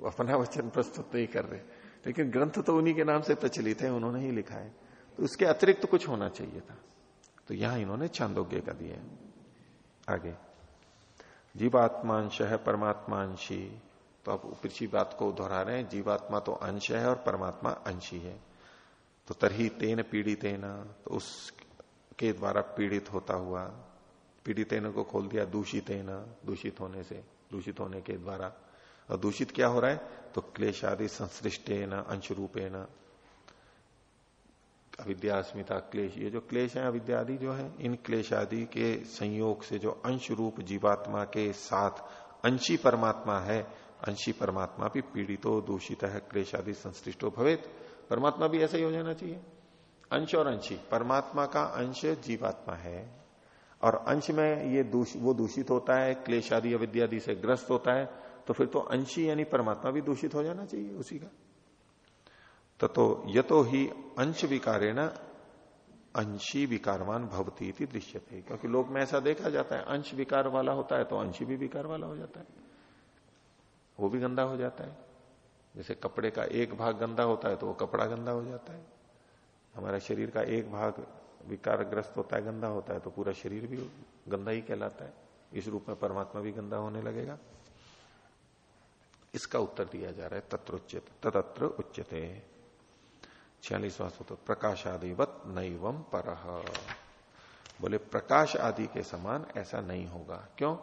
वो अपना वचन प्रस्तुत नहीं कर रहे। लेकिन ग्रंथ तो उन्हीं के नाम से प्रचलित है, उन्होंने ही लिखा है। तो उसके अतिरिक्त तो कुछ होना चाहिए था। तो यहाँ इन्होंने छांदोग्य का दिया आगे। जीवात्मांश है परमात्मांशी। तो आप ऊपरी बात को दोहरा रहे हैं। जीवात्मा तो अंश है और परमात्मा अंशी है। तो तरही तेन पीड़ितेन। तो उसके द्वारा पीड़ित होता हुआ, पीड़ितेन को खोल दिया दूषितेन, दूषित होने से, दूषित होने के द्वारा। और दूषित क्या हो रहा है? तो क्लेश आदि संश्लिष्टेन अंश रूपेण अविद्या अस्मिता क्लेश, ये जो क्लेश है अविद्या आदि जो है, इन क्लेश आदि के संयोग से जो अंश रूप जीवात्मा के साथ अंशी परमात्मा है, अंशी परमात्मा भी पीड़ितो, दूषित है क्लेश आदि संश्लिष्टो भवेत। परमात्मा भी ऐसा ही हो जाना चाहिए। अंश और अंशी परमात्मा का अंश जीवात्मा है। और अंश में ये दूष, वो दूषित होता है क्लेश आदि अविद्यादि से ग्रस्त होता है तो फिर तो अंशी यानी परमात्मा भी दूषित हो जाना चाहिए उसी का। ततो यतो ही अंश विकारेण अंशी विकारवान भवती दृश्य थे क्योंकि लोग में ऐसा देखा जाता है अंश विकार वाला होता है तो अंशी भी विकार वाला हो जाता है। वो भी गंदा हो जाता है। जैसे कपड़े का एक भाग गंदा होता है तो वो कपड़ा गंदा हो जाता है। हमारा शरीर का एक भाग विकारग्रस्त होता है, गंदा होता है तो पूरा शरीर भी गंदा ही कहलाता है। इस रूप में परमात्मा भी गंदा होने लगेगा। इसका उत्तर दिया जा रहा है तत्र तत्रोच्यत तत्र उच्चते छियालीसवां सूत्र प्रकाशादिवत नैवम पर। बोले, प्रकाश आदि के समान ऐसा नहीं होगा। क्यों?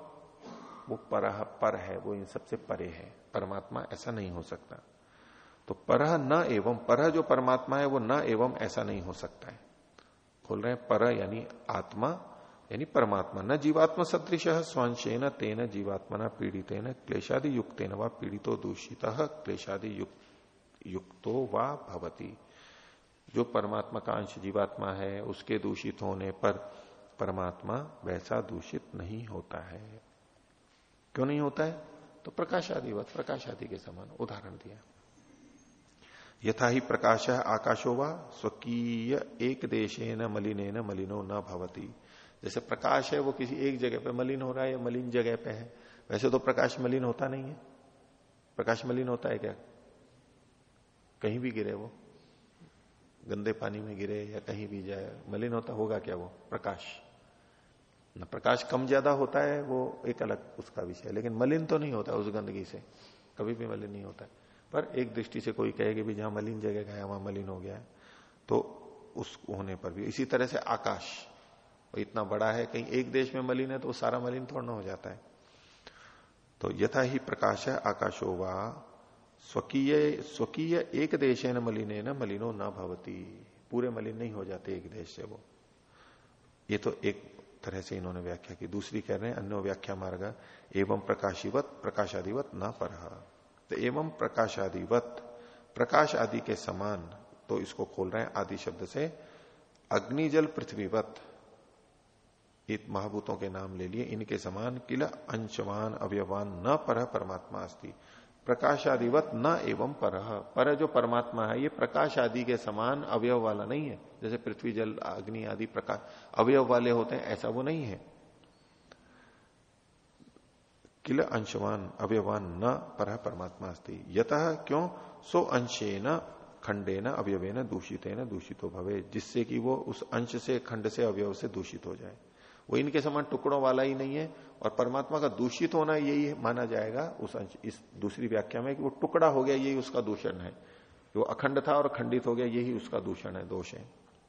वो पर पर है, वो इन सबसे परे है। परमात्मा ऐसा नहीं हो सकता। तो पर न एवं पर जो परमात्मा है वो न एवं ऐसा नहीं हो सकता है। बोल रहे हैं पर यानी आत्मा, यानी परमात्मा। न जीवात्मा सदृश, स्वांशेन तेन जीवात्मा न पीड़ित न क्लेशादि युक्त व पीड़ितो दूषित, क्लेशादि युक्तो व भवती। जो परमात्मा का अंश जीवात्मा है, उसके दूषित होने पर परमात्मा वैसा दूषित नहीं होता है। क्यों नहीं होता है? तो प्रकाश आदि प्रकाश आदि के समान उदाहरण दिया। यथा ही प्रकाश है आकाशो व स्वकीय एक देशे न मलिने न मलिनो न भवती। जैसे प्रकाश है, वो किसी एक जगह पे मलिन हो रहा है या मलिन जगह पे है। वैसे तो प्रकाश मलिन होता नहीं है। प्रकाश मलिन होता है क्या? कहीं भी गिरे वो। गंदे पानी में गिरे या कहीं भी जाए। मलिन होता होगा क्या वो? प्रकाश। न प्रकाश कम ज़्यादा होता है, वो एक अलग उसका विषय है। लेकिन मलिन तो नहीं होता उस गंदगी से। कभी भी मलिन नहीं होता पर एक दृष्टि से कोई कहेगी भी जहाँ मलिन जगह गया वहाँ मलिन हो गया तो उस होने पर भी। इसी तरह से आकाश, वो इतना बड़ा है, कहीं एक देश में मलिन है तो वो सारा मलिन थोड़ा हो जाता है। तो यथा ही प्रकाश है, आकाशो वा, स्वकीय स्वकीय एक देश है न मलिने न मलिनो न भवती। पूरे मलिन नहीं हो जाते एक देश से वो। ये तो एक तरह से इन्होंने व्याख्या की। दूसरी कह रहे हैं, अन्य व्याख्या मार्ग, एवं प्रकाशिवत, प्रकाशादिवत न पर। तो एवं प्रकाशादिवत। प्रकाश आदि के समान तो इसको खोल रहे हैं आदि शब्द से अग्नि अग्निजल पृथ्वीवत। इत महाभूतों के नाम ले लिए, इनके समान किला अंशवान, अवयवान, न पर परमात्मा अस्ति। प्रकाश आदिवत न एवं पर। पर जो परमात्मा है, ये प्रकाश आदि के समान अवयव वाला नहीं है। जैसे पृथ्वी, जल, अग्नि आदि प्रकाश अवयव वाले होते हैं, ऐसा वो नहीं है। किल अंशवान, अवयवान न पर परमात्मा अस्ति। यत क्यों? सो अंशे न खंडे न अवयवे न दूषित न दूषितो भवे, जिससे कि वो उस अंश से, खंड से, अवयव से दूषित हो जाए। वो इनके समान टुकड़ों वाला ही नहीं है, और परमात्मा का दूषित होना यही माना जाएगा उस अंश, इस दूसरी व्याख्या में, कि वो टुकड़ा हो गया, यही उसका दूषण है। वो अखंड था और खंडित हो गया, यही उसका दूषण है, दोष है।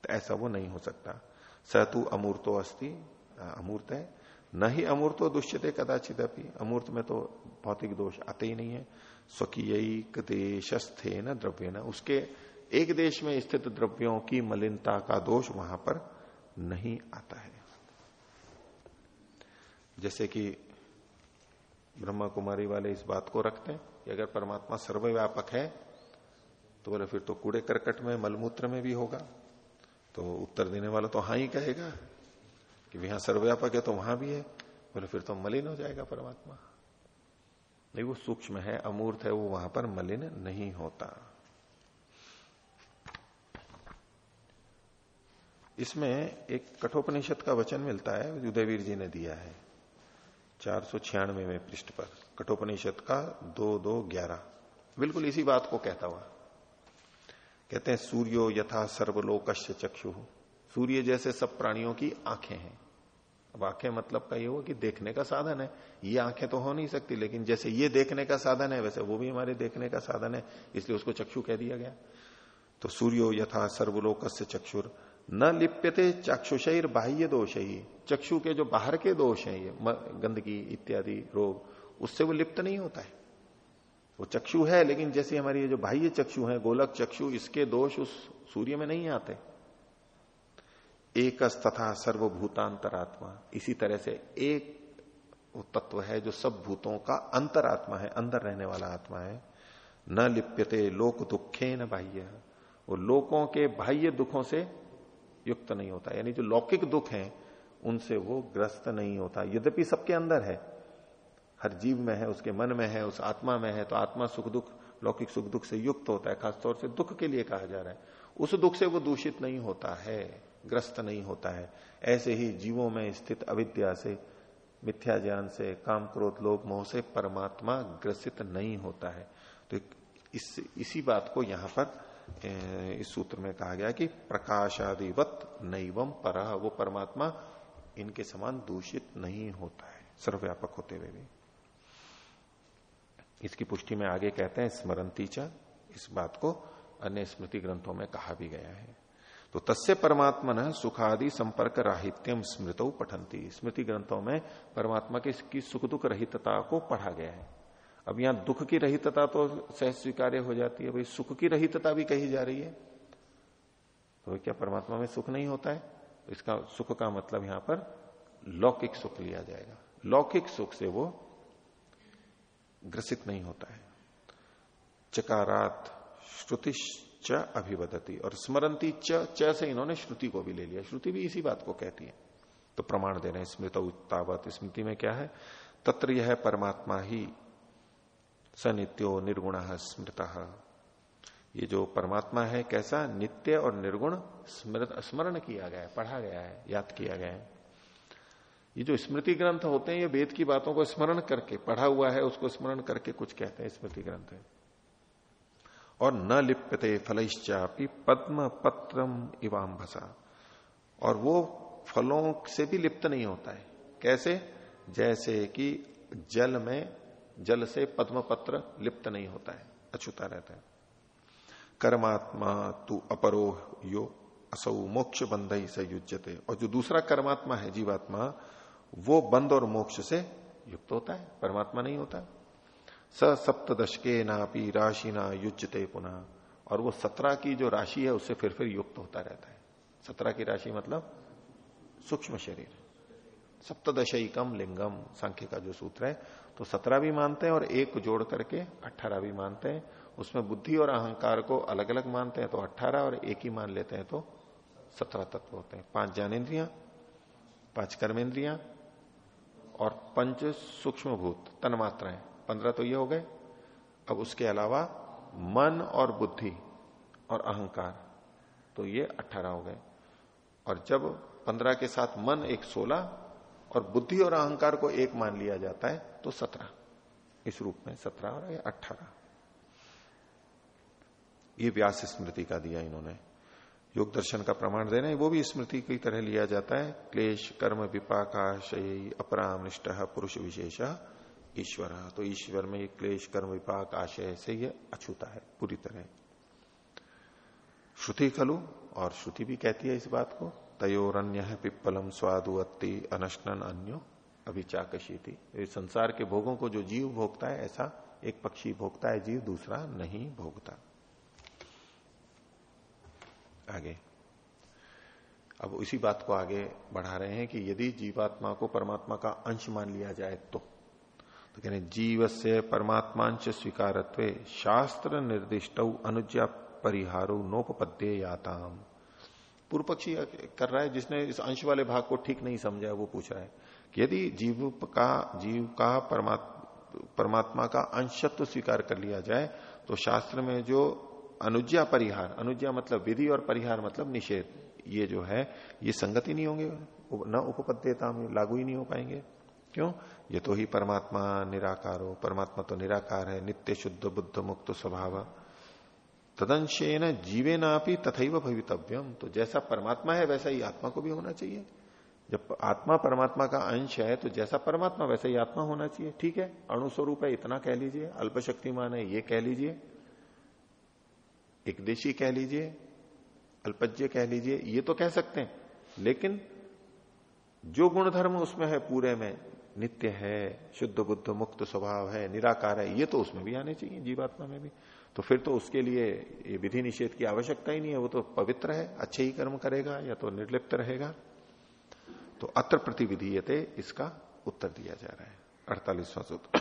तो ऐसा वो नहीं हो सकता। सतु अमूर्तो अस्थि अमूर्त है। न ही अमूर्तो दुष्यते कदाचित अपनी अमूर्त में तो भौतिक दोष आते ही नहीं है। स्वकीय देशस्थे न द्रव्य न उसके एक देश में स्थित द्रव्यों की मलिनता का दोष वहाँ पर नहीं आता है। जैसे कि ब्रह्मा कुमारी वाले इस बात को रखते हैं कि अगर परमात्मा सर्वव्यापक है तो बोले, फिर तो कूड़े करकट में, मलमूत्र में भी होगा। तो उत्तर देने वाला तो हाँ ही कहेगा। कि यहाँ सर्वव्यापक है तो वहाँ भी है। बोले, फिर तो मलिन हो जाएगा परमात्मा। नहीं, वो सूक्ष्म है, अमूर्त है, वो वहाँ पर मलिन नहीं होता। इसमें एक कठोपनिषद का वचन मिलता है, उदयवीर जी ने दिया है। चार सौ छियानवे में पृष्ठ पर, कठोपनिषद का दो दो ग्यारह। बिल्कुल इसी बात को कहता हुआ। कहते हैं, सूर्यो यथा सर्वलोक चक्षु। सूर्य जैसे सब प्राणियों की आँखें हैं। अब आँखें मतलब का ये हो कि देखने का साधन है। ये आँखें तो हो नहीं सकती, लेकिन जैसे ये देखने का साधन है, वैसे वो भी हमारे देखने का साधन है, इसलिए उसको चक्षु कह दिया गया। तो सूर्यो यथा सर्वलोक से चक्षुर। न लिप्यते चक्षुषैर बाह्य दोष। ही चक्षु के जो बाहर के दोष हैं, ये गंदगी इत्यादि रोग, उससे वो लिप्त नहीं होता है। वो चक्षु है, लेकिन जैसे हमारी जो बाह्य चक्षु है, गोलक चक्षु, इसके दोष उस सूर्य में नहीं आते। एक तथा सर्वभूतांतरात्मा। इसी तरह से एक तत्व है जो सब भूतों का अंतरात्मा है, अंदर रहने वाला आत्मा है। न लिप्यते लोक दुखे न बाह्य। वो लोकों के बाह्य दुखों से युक्त नहीं होता। यानी जो लौकिक दुख है, उनसे वो ग्रस्त नहीं होता। यद्यपि सबके अंदर है। हर जीव में है, उसके मन में है, उस आत्मा में है तो आत्मा सुख दुख, लौकिक सुख दुख से युक्त होता है। खासतौर से दुख के लिए कहा जा रहा है। उस दुख से वो दूषित नहीं होता है। ग्रस्त नहीं होता है। ऐसे ही जीवों में स्थित अविद्या से, मिथ्या ज्ञान से काम क्रोध लोभ, मोह से परमात्मा ग्रसित नहीं होता है। तो इस, इसी बात को यहाँ पर इस सूत्र में कहा गया कि प्रकाशादिवत नैवम पर, वो परमात्मा इनके समान दूषित नहीं होता है, सर्वव्यापक होते हुए भी। इसकी पुष्टि में आगे कहते हैं स्मरणती च, इस बात को अन्य स्मृति ग्रंथों में कहा भी गया है। तो तस्य न सुखादि संपर्क राहित्यम स्मृत पठंती स्मृति ग्रंथों में परमात्मा के की सुख दुख रहितता को पढ़ा गया है। अब यहाँ दुख की रहितता तो सहज स्वीकार्य हो जाती है भाई सुख की रहितता भी कही जा रही है। तो क्या परमात्मा में सुख नहीं होता है? तो इसका सुख का मतलब यहाँ पर लौकिक सुख लिया जाएगा। लौकिक सुख से वो ग्रसित नहीं होता है। चकारात, श्रुतिश च अभिवदती और स्मरंती च च से इन्होंने श्रुति को भी ले लिया। श्रुति भी इसी बात को कहती है। तो प्रमाण दे रहे हैं, स्मृत उत्तावत स्मृति में क्या है? तत्र यह परमात्मा ही सनित्यो निर्गुण स्मृत। ये जो परमात्मा है, कैसा? नित्य और निर्गुण स्मृत, स्मरण किया गया है, पढ़ा गया है, याद किया गया है। ये जो स्मृति ग्रंथ होते हैं, ये वेद की बातों को स्मरण करके, पढ़ा हुआ है, उसको स्मरण करके कुछ कहते हैं स्मृति ग्रंथ। है और न लिप्यते फलश्चापी पद्म पत्रम इवाम भसा और वो फलों से भी लिप्त नहीं होता है। कैसे? जैसे कि जल में, जल से पद्म पत्र लिप्त नहीं होता है। अछूता रहता है। कर्मात्मा तू अपरो यो, असौ मोक्ष बंध ही से युजते और जो दूसरा कर्मात्मा है, जीवात्मा, वो बंद और मोक्ष से युक्त होता है, परमात्मा नहीं होता। है स सप्तशके नापी राशि ना युजते पुनः। और वो सत्रह की जो राशि है, उससे फिर फिर युक्त होता रहता है। सत्रह की राशि मतलब सूक्ष्म शरीर। सप्तशई कम लिंगम सांख्य का जो सूत्र है तो सत्रह भी मानते हैं और एक को जोड़ करके अट्ठारह भी मानते हैं। उसमें बुद्धि और अहंकार को अलग अलग मानते हैं तो अट्ठारह और एक ही मान लेते हैं तो सत्रह तत्व होते हैं। पाँच ज्ञानेन्द्रिया, पाँच कर्मेंद्रिया और पंच सूक्ष्म भूत तन्मात्राएँ। पंद्रह तो ये हो गए। अब उसके अलावा मन और बुद्धि और अहंकार तो ये अट्ठारह हो गए। और जब पंद्रह के साथ मन एक सोलह और बुद्धि और अहंकार को एक मान लिया जाता है तो सत्रह। इस रूप में सत्रह और अट्ठारह ये व्यास स्मृति का दिया इन्होंने। योग दर्शन का प्रमाण देना है, वो भी स्मृति की तरह लिया जाता है। क्लेश, कर्म, विपाकाशय, अपरामृष्ट, पुरुष विशेष। ईश्वर तो ईश्वर में क्लेश, कर्म, विपाक, आशय से ये अछूता है, पूरी तरह श्रुति खलु, और श्रुति भी कहती है इस बात को, तयोरन्य है पिप्पलम स्वादुअत्ति अनशनन अन्यो अभिचाकशी थी संसार के भोगों को जो जीव भोगता है, ऐसा एक पक्षी भोगता है, जीव दूसरा नहीं भोगता। आगे। अब उसी बात को आगे बढ़ा रहे हैं कि यदि जीवात्मा को परमात्मा का अंश मान लिया जाए तो तो कहने जीव से परमात्मांश स्वीकारत्व, शास्त्र निर्दिष्ट अनुज्ञा परिहारो नोपद्य याताम पूर्व पक्षी कर रहा है, जिसने इस अंश वाले भाग को ठीक नहीं समझा है वो पूछ रहा है कि यदि जीव का जीव का परमात्मा परमात्मा का अंशत्व स्वीकार कर लिया जाए तो शास्त्र में जो अनुज्ञा परिहार, अनुज्ञा मतलब विधि और परिहार मतलब निषेध, ये जो है, ये संगति नहीं होंगे न उपपद्यता लागू ही नहीं हो पाएँगे। क्यों? ये तो ही परमात्मा निराकार हो। परमात्मा तो निराकार है। नित्य शुद्ध बुद्ध मुक्त स्वभाव। तदंशेन जीवे नापी तथैव भवितव्यम। तो जैसा परमात्मा है, वैसा ही आत्मा को भी होना चाहिए। जब आत्मा परमात्मा का अंश है तो जैसा परमात्मा, वैसा ही आत्मा होना चाहिए। ठीक है? अणुस्वरूप है, इतना कह लीजिए। अल्पशक्तिमान है, ये कह लीजिए। एक देशी कह लीजिए। अल्पज्य कह लीजिए। ये तो कह सकते हैं। लेकिन जो गुणधर्म उसमें है पूरे में नित्य है, शुद्ध बुद्ध मुक्त स्वभाव है, निराकार है, ये तो उसमें भी आने चाहिए, जीवात्मा में भी। तो फिर तो उसके लिए ये विधि निषेध की आवश्यकता ही नहीं है, वो तो पवित्र है, अच्छे ही कर्म करेगा या तो निर्लिप्त रहेगा। तो अत्र प्रतिविधीयते, इसका उत्तर दिया जा रहा है, अड़तालीसवां सूत्र।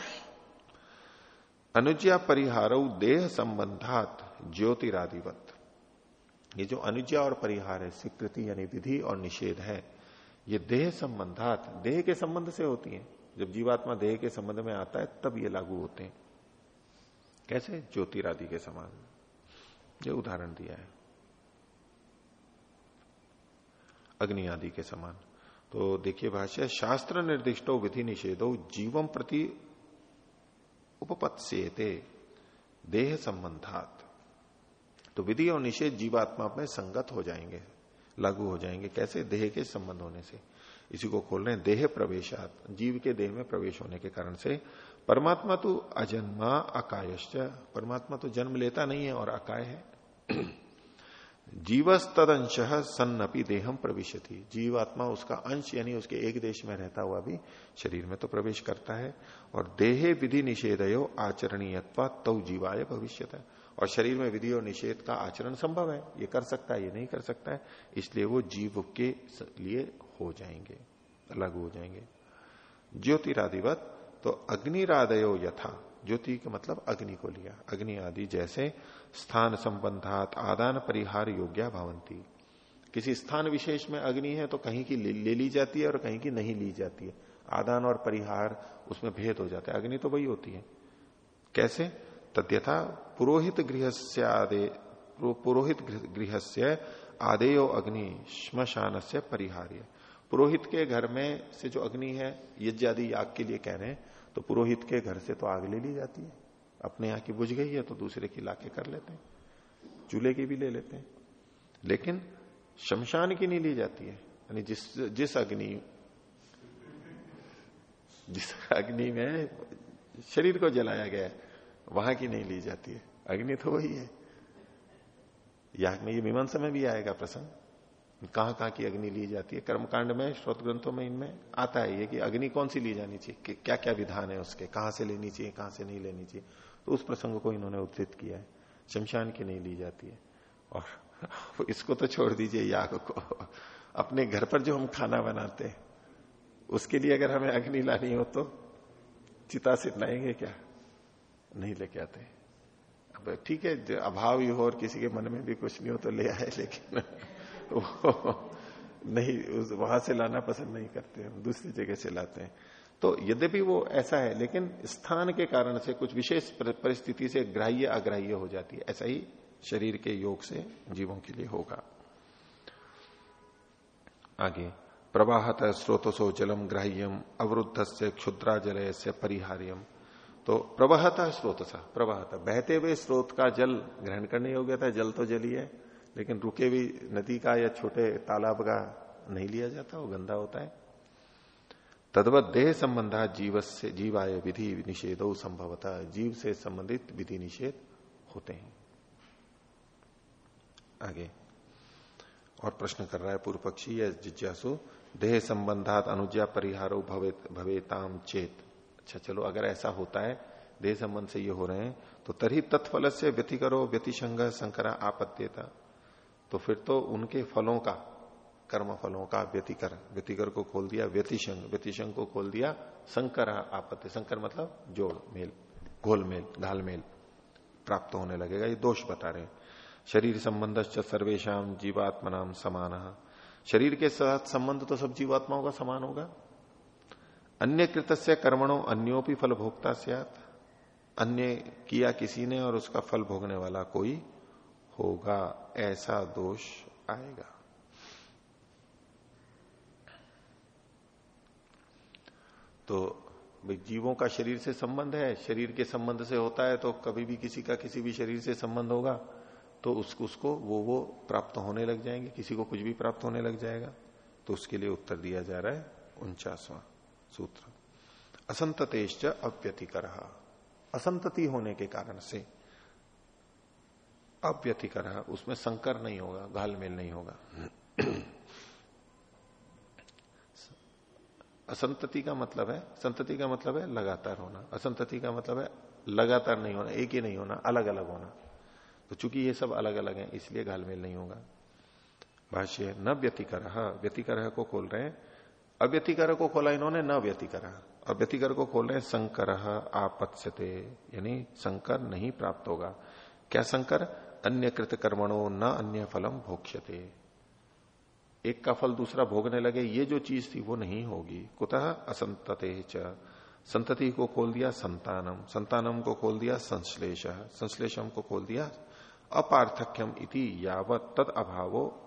अनुज्ञा परिहार देह संबंधात ज्योतिरादिवत। ये जो अनुज्ञा और परिहार है, स्वीकृति यानी विधि और निषेध है ये देह संबंधात देह के संबंध से होती है। जब जीवात्मा देह के संबंध में आता है, तब ये लागू होते हैं। कैसे? ज्योतिरादि के समान। ये उदाहरण दिया है। अग्नि आदि के समान। तो देखिए भाष्य, शास्त्र निर्दिष्टो विधि निषेधो जीवम प्रति उपपत्सेते देह संबंधात। तो विधि और निषेध जीवात्मा में संगत हो जाएँगे। लागू हो जाएँगे। कैसे? देह के संबंध होने से। इसी को खोल रहे हैं। देह प्रवेशात। जीव के देह में प्रवेश होने के कारण से। परमात्मा तो अजन्मा अकायश्च। परमात्मा तो जन्म लेता नहीं है और अकाय है। जीवस तदंश सन्नपि देहम प्रविशति। जीवात्मा उसका अंश, यानी उसके एक देश में रहता हुआ भी शरीर में तो प्रवेश करता है। और देहे विधि निषेधयो आचरणीयत्वा तव जीवाय भविष्य और शरीर में विधि और निषेध का आचरण संभव है। ये कर सकता है, ये नहीं कर सकता है। इसलिए वो जीव के लिए हो जाएँगे, अलग हो जाएँगे। ज्योतिरादिवत तो अग्निरादयो यथा। ज्योति का मतलब अग्नि को लिया। अग्नि आदि जैसे स्थान संबंधात आदान परिहार योग्या भवंती। किसी स्थान विशेष में अग्नि है तो कहीं की ले ली जाती है और कहीं की नहीं ली जाती है। आदान और परिहार उसमें भेद हो जाता है। अग्नि तो वही होती है। कैसे? तद्यथा पुरोहित गृह आदे पुरोहित गृह से आदेयो अग्नि श्मशान से परिहार्य। पुरोहित के घर में से जो अग्नि है यज्ञ आदि याग के लिए कह रहे हैं तो पुरोहित के घर से तो आग ले ली जाती है। अपने यहाँ की बुझ गई है तो दूसरे की लाके कर लेते हैं। चूल्हे की भी ले लेते हैं। लेकिन शमशान की नहीं ली जाती है। यानी जिस जिस अग्नि जिस अग्नि में शरीर को जलाया गया है वहाँ की नहीं ली जाती है। अग्नि तो वही है। याग में ये मीमांसा में भी आएगा प्रसंग। कहाँ कहाँ की अग्नि ली जाती है? कर्मकांड में, श्रोत ग्रंथों में, इनमें आता है ये कि अग्नि कौन सी ली जानी चाहिए? क्या क्या विधान है उसके? कहाँ से लेनी चाहिए, कहाँ से नहीं लेनी चाहिए? तो उस प्रसंग को इन्होंने उद्धृत किया है। शमशान की नहीं ली जाती है। और इसको तो छोड़ दीजिए याग को। अपने घर पर जो हम खाना बनाते हैं, उसके लिए अगर हमें अग्नि लानी हो तो चिता से लाएँगे क्या? नहीं लेके आते। अब ठीक है अभाव ही हो और किसी के मन में भी कुछ नहीं हो तो ले आए, लेकिन वो नहीं वहाँ से लाना पसंद नहीं करते हम दूसरी जगह से लाते हैं। तो यद्यपि वो ऐसा है, लेकिन स्थान के कारण से कुछ विशेष परिस्थिति से ग्राह्य अग्राह्य हो जाती है। ऐसा ही शरीर के योग से जीवों के लिए होगा। आगे, प्रवाहत स्रोतसो जलम ग्राह्यम अवरुद्ध से क्षुद्रा जलय से परिहार्यम। तो प्रवाहता स्रोत सा प्रवाहता। बहते हुए स्रोत का जल ग्रहण करने योग्य था, जल तो जल ही है, लेकिन रुके हुई नदी का या छोटे तालाब का नहीं लिया जाता, वो गंदा होता है। तदवत देह संबंधा जीव से जीवाय विधि निषेध संभवता, जीव से संबंधित विधि निषेध होते हैं। आगे। और प्रश्न कर रहा है पूर्व पक्षी या जिज्ञासु, देह संबंधात अनुज्ञा परिहारो भवे भवेताम चेत। अच्छा चलो, अगर ऐसा होता है, देह संबंध से ये हो रहे हैं तो तरी तत्फल से व्यति करो व्यतिशंग संकरा आपत्त्यता तो फिर तो उनके फलों का कर्म फलों का व्यतिकर व्यतिकर को खोल दिया, व्यतिशंग व्यतिशंग को खोल दिया, संकर आपत्ति, संकर मतलब जोड़, मेल, घोल मेल प्राप्त होने लगेगा, ये दोष बता रहे शरीर संबंध सर्वेशम जीवात्मनाम समान। शरीर के साथ संबंध तो सब जीवात्माओं का समान होगा अन्य कृत से कर्मणों अन्योपी फल भोगता अन्य किया किसी ने और उसका फल भोगने वाला कोई होगा, ऐसा दोष आएगा। तो जीवों का शरीर से संबंध है। शरीर के संबंध से होता है तो कभी भी किसी का किसी भी शरीर से संबंध होगा तो उसको उसको वो वो प्राप्त होने लग जाएँगे। किसी को कुछ भी प्राप्त होने लग जाएगा तो उसके लिए उत्तर दिया जा रहा है उनचासवां। सूत्र। असंततेश्च अव्यतिकर। असंतति होने के कारण से अव्यतिकर, उसमें संकर नहीं होगा, घालमेल नहीं होगा। असंतति का मतलब है, संतति का मतलब है लगातार होना। असंतति का मतलब है लगातार नहीं होना, एक ही नहीं होना अलग अलग होना। तो चूँकि ये सब अलग अलग है, इसलिए घालमेल नहीं होगा। भाष्य न व्यतिकर। व्यतिकर को खोल रहे हैं अव्यतिकर को खोला इन्होंने, न व्यतिकर अव्यतिकर को खोल रहे संकर आपत्स्यते, यानी संकर नहीं प्राप्त होगा। क्या संकर? अन्य कृत कर्मणों न अन्य फलम भोक्ष्यते। एक का फल दूसरा भोगने लगे, ये जो चीज़ थी वो नहीं होगी। कुतः? असंतते च। संतति को खोल दिया संतानम। संतानम को खोल दिया संश्लेष। संश्लेषम को खोल दिया अपार्थक्यम इति यावत तद अभावो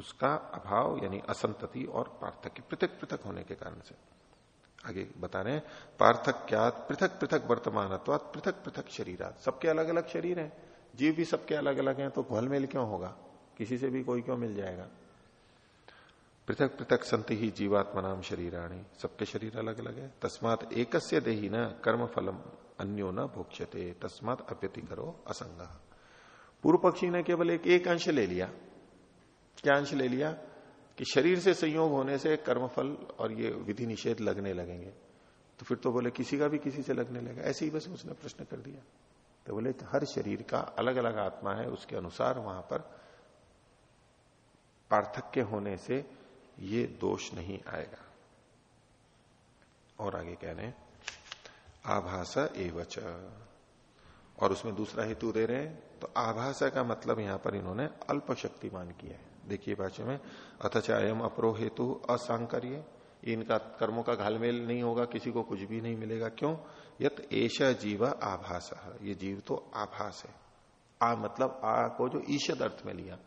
उसका अभाव यानी असंतति और पार्थक्य पृथक पृथक होने के कारण से। आगे बता रहे हैं, पार्थक्यात पृथक पृथक वर्तमान पृथक पृथक शरीर सबके अलग अलग शरीर हैं। जीव भी सबके अलग अलग हैं तो घोलमेल क्यों होगा? किसी से भी कोई क्यों मिल जाएगा? पृथक पृथक संत ही जीवात्मा नाम शरीराणी। सबके शरीर अलग अलग है। तस्मात एकस्य देही न कर्म फलम अन्यो न भोक्ष्यते। तस्मात अप्यति करो असंग। पूर्व पक्षी ने केवल एक एक अंश ले लिया। क्या अंश ले लिया कि शरीर से संयोग होने से कर्मफल और ये विधि निषेध लगने लगेंगे। तो फिर तो बोले, किसी का भी किसी से लगने लगा ऐसे ही बस उसने प्रश्न कर दिया। तो बोले हर शरीर का अलग अलग आत्मा है, उसके अनुसार वहाँ पर पार्थक्य होने से ये दोष नहीं आएगा। और आगे कह रहे हैं, आभास एवच। और उसमें दूसरा हेतु दे रहे हैं तो आभास का मतलब यहाँ पर इन्होंने अल्प शक्तिमान किया है। देखिए भाषा में अथच अयम अपरो हेतु असंकर्य। इनका कर्मों का घालमेल नहीं होगा, किसी को कुछ भी नहीं मिलेगा। क्यों? यत एश जीव आभास। ये जीव तो आभास है। आ मतलब आ को जो ईशद अर्थ में लिया।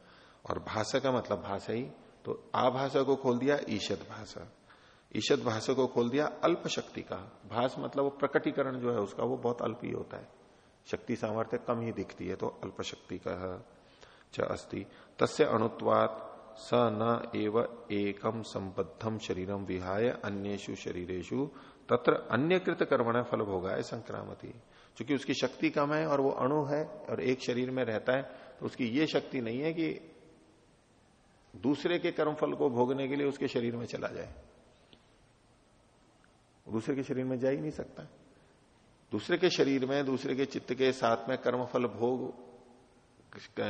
और भाषा का मतलब भाषा ही तो आभाषा को खोल दिया ईशद भाषा। ईशद भाषा को खोल दिया, अल्प शक्ति का। भाष मतलब वो प्रकटीकरण जो है उसका, वो बहुत अल्प ही होता है। शक्ति सामर्थ्य कम ही दिखती है तो अल्प शक्ति का। च अस्ति। तस्य अणुत्वात स न एव एकम संबद्धम शरीरम विहाय अन्येषु शरीरेशु तत्र अन्य कृत कर्मण फल भोगा है संक्रामती। क्योंकि उसकी शक्ति कम है और वो अणु है और एक शरीर में रहता है तो उसकी ये शक्ति नहीं है कि दूसरे के कर्म फल को भोगने के लिए उसके शरीर में चला जाए। दूसरे के शरीर में जा ही नहीं सकता। दूसरे के शरीर में, दूसरे के चित्त के साथ में कर्मफल भोग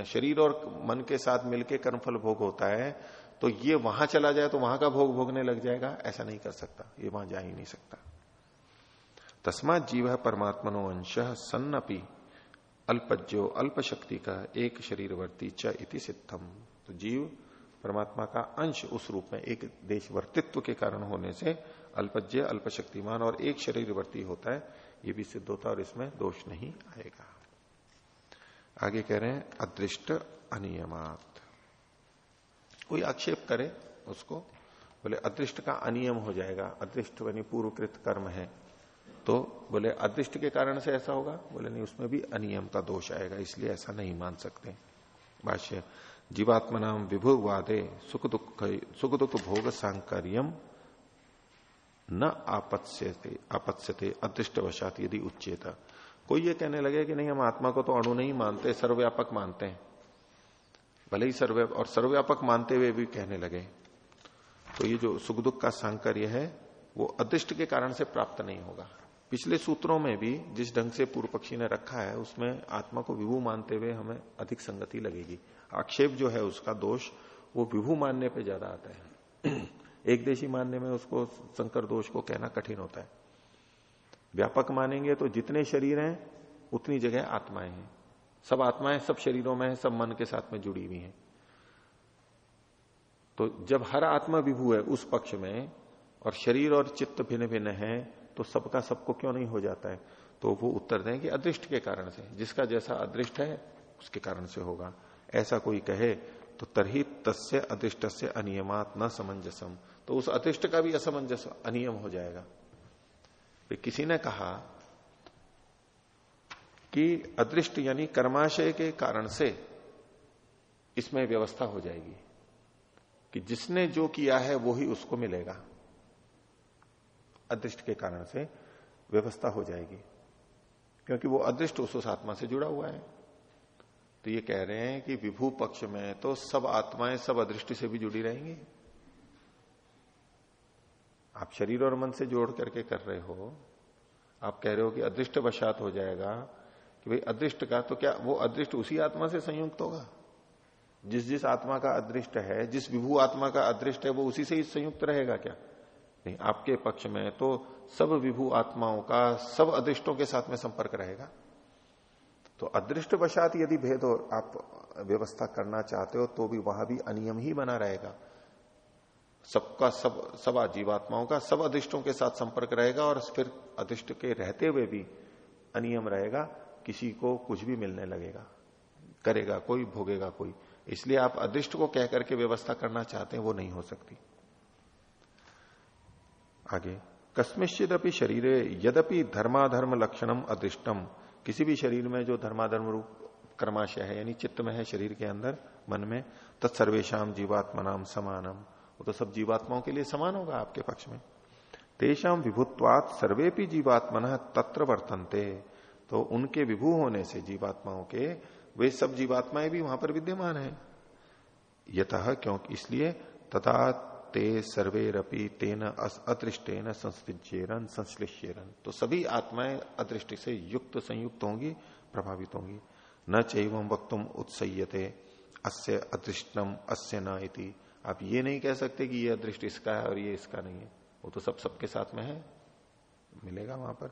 शरीर और मन के साथ मिलके कर्मफल भोग होता है तो ये वहाँ चला जाए तो वहाँ का भोग भोगने लग जाएगा। ऐसा नहीं कर सकता। ये वहाँ जा ही नहीं सकता। तस्मात जीव है परमात्मनो अंश सन्नपी अल्पज्यो अल्प शक्ति का एक शरीरवर्ती च इति सिद्धम। तो जीव परमात्मा का अंश उस रूप में एक देशवर्तित्व के कारण होने से अल्पज्य अल्प शक्तिमान और एक शरीरवर्ती होता है, ये भी सिद्ध होता है और इसमें दोष नहीं आएगा। आगे कह रहे हैं, अदृष्ट अनियमात। कोई आक्षेप करे उसको, बोले अदृष्ट का अनियम हो जाएगा, अदृष्ट यानी पूर्वकृत कर्म है। तो बोले अदृष्ट के कारण से ऐसा होगा? बोले नहीं, उसमें भी अनियम का दोष आएगा, इसलिए ऐसा नहीं मान सकते। भाष्य जीवात्मा नाम विभुवादे सुख दुख सुख दुख भोग सांकार्यम न आपत्स्यते आपत्स्यते अदृष्ट वशात यदि उच्चेता। कोई ये कहने लगे कि नहीं, हम आत्मा को तो अणु नहीं मानते, सर्वव्यापक मानते हैं। भले ही सर्व और सर्वव्यापक मानते हुए भी कहने लगे। तो ये जो सुख दुख का सांकर्य है, वो अदृष्ट के कारण से प्राप्त नहीं होगा। पिछले सूत्रों में भी जिस ढंग से पूर्व पक्षी ने रखा है, उसमें आत्मा को विभू मानते हुए हमें अधिक संगति लगेगी। आक्षेप जो है उसका दोष, वो विभू मानने पे ज़्यादा आता है। एक देशी मानने में उसको, संकर दोष को कहना कठिन होता है। व्यापक मानेंगे तो जितने शरीर हैं, उतनी जगह आत्माएँ हैं। सब आत्माएँ सब शरीरों में है, सब मन के साथ में जुड़ी हुई हैं। तो जब हर आत्मा विभू है उस पक्ष में, और शरीर और चित्त भिन्न भिन्न है तो सबका सबको क्यों नहीं हो जाता है? तो वो उत्तर दें कि अदृष्ट के कारण से। जिसका जैसा अदृष्ट है, उसके कारण से होगा। ऐसा कोई कहे तो तरही तस्य अदृष्ट से अनियमात न समंजसम। तो उस अदृष्ट का भी असमंजस, अनियम हो जाएगा। फिर किसी ने कहा कि अदृष्ट यानी कर्माशय के कारण से इसमें व्यवस्था हो जाएगी, कि जिसने जो किया है वो ही उसको मिलेगा। अदृष्ट के कारण से व्यवस्था हो जाएगी, क्योंकि वो अदृष्ट उस आत्मा से जुड़ा हुआ है। तो ये कह रहे हैं कि विभू पक्ष में तो सब आत्माएँ सब अदृष्टि से भी जुड़ी रहेंगी। आप शरीर और मन से जोड़ करके कर रहे हो, आप कह रहे हो कि अदृष्ट वशात हो जाएगा, कि भाई अदृष्ट का तो क्या, वो अदृष्ट उसी आत्मा से संयुक्त होगा? जिस जिस आत्मा का अदृष्ट है, जिस विभू आत्मा का अदृष्ट है, वो उसी से ही संयुक्त रहेगा क्या? नहीं, आपके पक्ष में तो सब विभू आत्माओं का, सब अदृष्टों के साथ में संपर्क रहेगा। तो अदृष्ट वशात यदि भेद और आप व्यवस्था करना चाहते हो तो भी वहाँ भी अनियम ही बना रहेगा। सबका, सब सब जीवात्माओं का, सब अधिष्टों के साथ संपर्क रहेगा और फिर अधिष्ट के रहते हुए भी अनियम रहेगा, किसी को कुछ भी मिलने लगेगा, करेगा कोई, भोगेगा कोई। इसलिए आप अदृष्ट को कह करके व्यवस्था करना चाहते हैं, वो नहीं हो सकती। आगे कस्मिश्चित अपनी शरीर यद्यपि धर्माधर्म लक्षणम अदृष्टम किसी भी शरीर में जो धर्माधर्म रूप कर्माशय है, यानी चित्त में है शरीर के अंदर, मन में तत्सर्वेशम जीवात्मा नाम समानम। तो सब जीवात्माओं के लिए समान होगा आपके पक्ष में। तेषाम विभुत्वात सर्वे भी जीवात्मन तत्र वर्तनते। तो उनके विभू होने से जीवात्माओं के, वे सब जीवात्माएँ भी वहाँ पर विद्यमान है। यथ क्योंकि इसलिए तथा ते सर्वेरपि तेन अदृष्टेन संस्थिजेरन संश्लिश्यरन तो सभी आत्माएँ अदृष्टि से युक्त संयुक्त होंगी, प्रभावित होंगी। न चैवम वक्तुम उत्सयते अस्य अदृष्टम अस्य न इति। आप ये नहीं कह सकते कि ये अदृष्ट इसका है और ये इसका नहीं है। वो तो सब सबके साथ में है। मिलेगा वहाँ पर।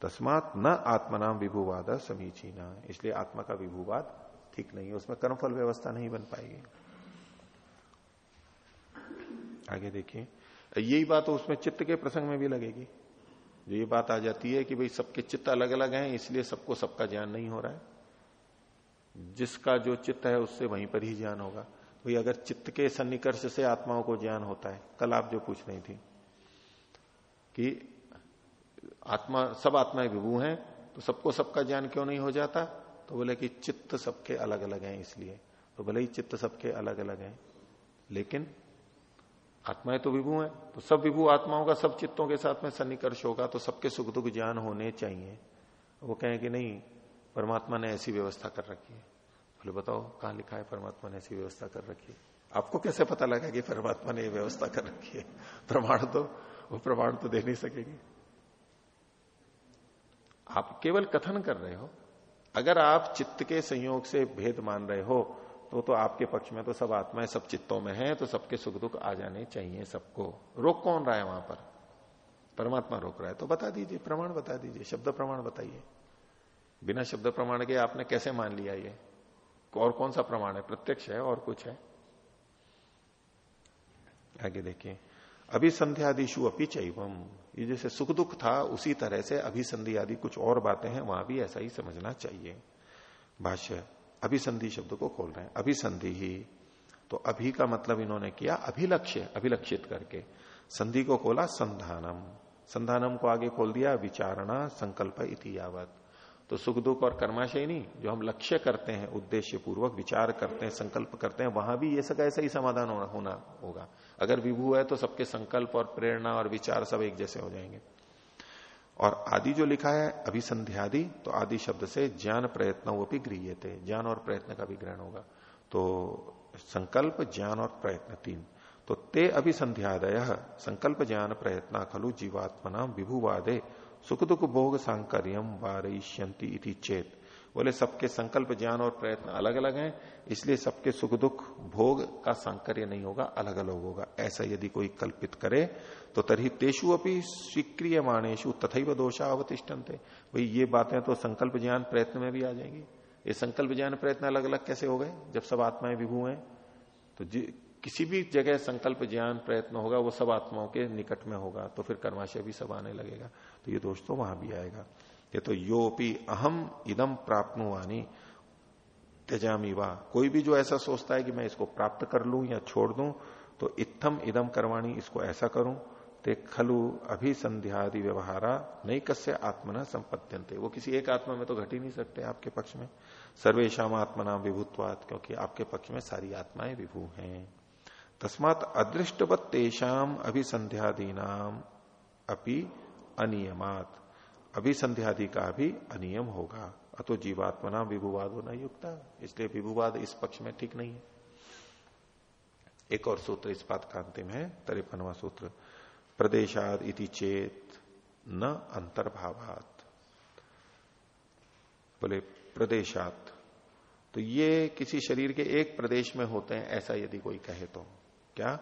तस्मात न आत्मनाम विभुवाद समीचीना। इसलिए आत्मा का विभुवाद ठीक नहीं है। उसमें कर्मफल व्यवस्था नहीं बन पाएगी। आगे देखिए। यही बात तो उसमें चित्त के प्रसंग में भी लगेगी। जो ये बात आ जाती है कि भाई सबके चित्त अलग अलग हैं, इसलिए सबको सबका ज्ञान नहीं हो रहा है। जिसका जो चित्त है, उससे वहीं पर ही ज्ञान होगा। भाई, अगर चित्त के सन्निकर्ष से आत्माओं को ज्ञान होता है, कल आप जो पूछ रही थी कि आत्मा, सब आत्माएँ विभू हैं तो सबको सबका ज्ञान क्यों नहीं हो जाता? तो बोले कि चित्त सबके अलग अलग हैं इसलिए। तो भले ही चित्त सबके अलग अलग हैं, लेकिन आत्माएँ तो विभू हैं तो सब विभू आत्माओं का, सब चित्तों के साथ में सन्निकर्ष होगा तो सबके सुख दुख ज्ञान होने चाहिए। वो कहें कि नहीं, परमात्मा ने ऐसी व्यवस्था कर रखी है। बोले बताओ कहाँ लिखा है, परमात्मा ने ऐसी व्यवस्था कर रखी है? आपको कैसे पता लगा कि परमात्मा ने व्यवस्था कर रखी है? प्रमाण तो वो प्रमाण तो दे नहीं सकेगी। आप केवल कथन कर रहे हो। अगर आप चित्त के संयोग से भेद मान रहे हो तो तो आपके पक्ष में तो सब आत्माएँ सब चित्तों में है तो सबके सुख दुख आ जाने चाहिए सबको। रोक कौन रहा है वहाँ पर? परमात्मा रोक रहा है। तो बता दीजिए, प्रमाण बता दीजिए, शब्द प्रमाण बताइए। बिना शब्द प्रमाण के आपने कैसे मान लिया ये? और कौन सा प्रमाण है? प्रत्यक्ष है और कुछ है? आगे देखिए। अभिसंध्यादिशु अपी चैवम। ये जैसे सुख दुख था, उसी तरह से अभिसंधि आदि कुछ और बातें हैं, वहाँ भी ऐसा ही समझना चाहिए। भाष्य, अभिसंधि शब्द को खोल रहे हैं। अभिसंधि ही। तो अभी का मतलब इन्होंने किया अभिलक्ष्य, अभिलक्षित करके। संधि को खोला संधानम। संधानम को आगे खोल दिया विचारणा संकल्प इतियावत तो सुख दुख और कर्माशय नहीं, जो हम लक्ष्य करते हैं उद्देश्य पूर्वक विचार करते हैं, संकल्प करते हैं, वहाँ भी ये सब ऐसा ही समाधान होना होगा। अगर विभू है तो सबके संकल्प और प्रेरणा और विचार सब एक जैसे हो जाएँगे। और आदि जो लिखा है, अभिसंध्यादि तो आदि शब्द से ज्ञान प्रयत्न वो भी गृह थे ज्ञान और प्रयत्न का भी ग्रहण होगा। तो संकल्प, ज्ञान और प्रयत्न तीन। तो ते अभिसंध्यादय, संकल्प, ज्ञान, प्रयत्न, खलु, जीवात्मना, विभुवादे सुख दुख भोग सांकर्यम वारयिष्यंती इति चेत। बोले, सबके संकल्प, ज्ञान और प्रयत्न अलग अलग हैं, इसलिए सबके सुख दुख भोग का सांकर्य नहीं होगा अलग अलग होगा। ऐसा यदि कोई कल्पित करे तो तरी तेषु अपनी स्वीक्रिय माणेशु तथा दोषा अवतिष्ठन थे भाई, ये बातें तो संकल्प, ज्ञान, प्रयत्न में भी आ जाएँगी। ये संकल्प, ज्ञान, प्रयत्न अलग अलग कैसे हो गए? जब सब आत्माएँ विभू हैं तो किसी भी जगह संकल्प, ज्ञान, प्रयत्न होगा, वो सब आत्माओं के निकट में होगा तो फिर कर्माशय भी सब आने लगेगा। तो ये दोष तो वहाँ भी आएगा। ये तो योपी अहम इदम प्राप्तवानी त्यजामी वाह कोई भी जो ऐसा सोचता है कि मैं इसको प्राप्त कर लू या छोड़ दू तो इत्थम इदम करवाणी इसको ऐसा करूँ। ते खलु अभिसंध्यादि व्यवहारा नहीं कस्य आत्मना संपत्यंते वो किसी एक आत्मा में तो घट ही नहीं सकते आपके पक्ष में। सर्वेशम आत्मना विभुत्वात क्योंकि आपके पक्ष में सारी आत्माएँ विभू हैं। तस्मात अदृष्टवत तेषाम अभिसंध्यादीनाम अपि अनियमात। अभिसंध्यादि का भी अनियम होगा। अतो जीवात्मना विभुवाद होना युक्ता। इसलिए विभुवाद इस पक्ष में ठीक नहीं है। एक और सूत्र इस बात का अंतिम है, तरेपनवा सूत्र। प्रदेशाद इति चेत न अंतर्भावात। बोले, प्रदेशात। तो ये किसी शरीर के एक प्रदेश में होते हैं, ऐसा यदि कोई कहे तो। क्या?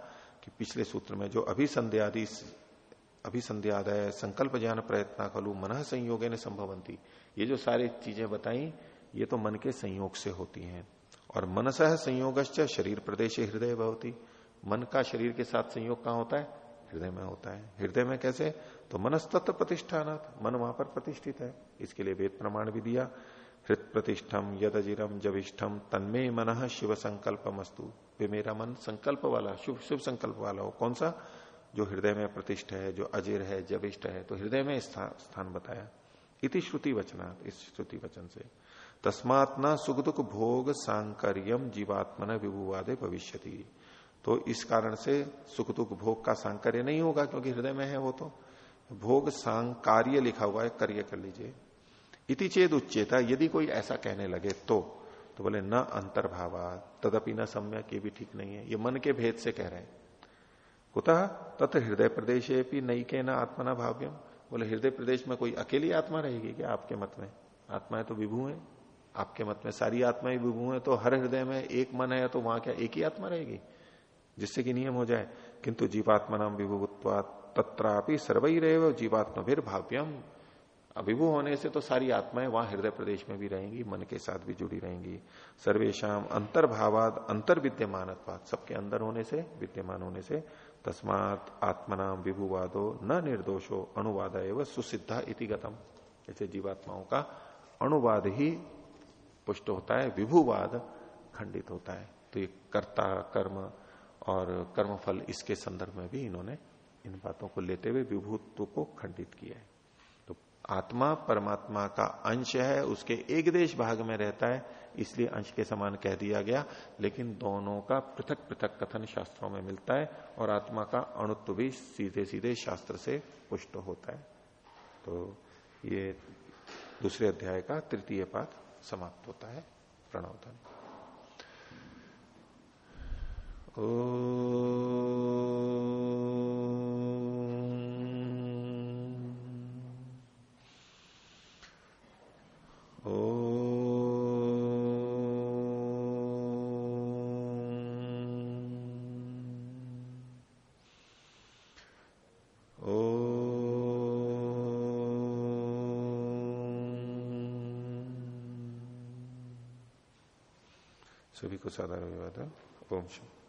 कि पिछले सूत्र में जो अभिसंध्यादि अभिसंध्यादय संकल्प ज्ञान प्रयत्न खलु मन संयोगे ने संभवंती। ये जो सारी चीज़ें बताई, ये तो मन के संयोग से होती हैं। और मनस संयोग शरीर प्रदेश हृदय भवती। मन का शरीर के साथ संयोग कहाँ होता है? हृदय में होता है। हृदय में कैसे? तो मनस्तत्व प्रतिष्ठान मन वहाँ पर प्रतिष्ठित है। इसके लिए वेद प्रमाण भी दिया। हृत प्रतिष्ठम यद अजिरम जविष्ठम तन्मे मन शिव संकल्प मस्तु वे मेरा मन संकल्प वाला, शुभ शुभ संकल्प वाला हो। कौन सा? जो हृदय में प्रतिष्ठ है जो अजिर है जविष्ठ है तो हृदय में स्थान, स्थान बताया। इति श्रुति वचना इस श्रुति वचन से। तस्मात न सुख दुख भोग सांकर्यम जीवात्मन विभुवादे भविष्य तो इस कारण से सुख दुख भोग का सांकर्य नहीं होगा क्योंकि हृदय में है वो तो। भोग सांकार्य लिखा हुआ है कार्य कर लीजिए। इति चेद उच्चेता यदि कोई ऐसा कहने लगे तो तो बोले न अंतर्भावा तदपि न सम्यक ये भी ठीक नहीं है। ये मन के भेद से कह रहे हैं। कुतः तथ हृदय प्रदेश नई के न आत्मना भाव्यम। बोले, हृदय प्रदेश में कोई अकेली आत्मा रहेगी क्या आपके मत में? आत्माएँ तो विभू है। आपके मत में सारी आत्माएँ विभू है तो हर हृदय में एक मन है तो वहाँ क्या एक ही आत्मा रहेगी? जिससे कि नियम हो जाए, किंतु जीवात्मा नाम विभुत्वा तत्रापि फिर भाव्यम अभिभू होने से तो सारी आत्माएँ वहाँ हृदय प्रदेश में भी रहेंगी, मन के साथ भी जुड़ी रहेंगी। सर्वेशम अंतर्भावाद अंतर विद्यमान सबके अंदर होने से, विद्यमान होने से तस्मात आत्मनाम विभुवादो न निर्दोषो, अनुवाद एवं सुसिद्धा इति गतम। ऐसे जीवात्माओं का अनुवाद ही पुष्ट होता है, विभुवाद खंडित होता है। तो ये कर्ता, कर्म और कर्मफल इसके संदर्भ में भी इन्होंने इन बातों को लेते हुए विभुत्व को खंडित किया है। आत्मा परमात्मा का अंश है, उसके एक देश भाग में रहता है, इसलिए अंश के समान कह दिया गया, लेकिन दोनों का पृथक पृथक कथन शास्त्रों में मिलता है और आत्मा का अणुत्व भी सीधे सीधे शास्त्र से पुष्ट होता है। तो ये दूसरे अध्याय का तृतीय पाठ समाप्त होता है। प्रणवधन ओ सभी को साधारण विवाद ओम। शुभ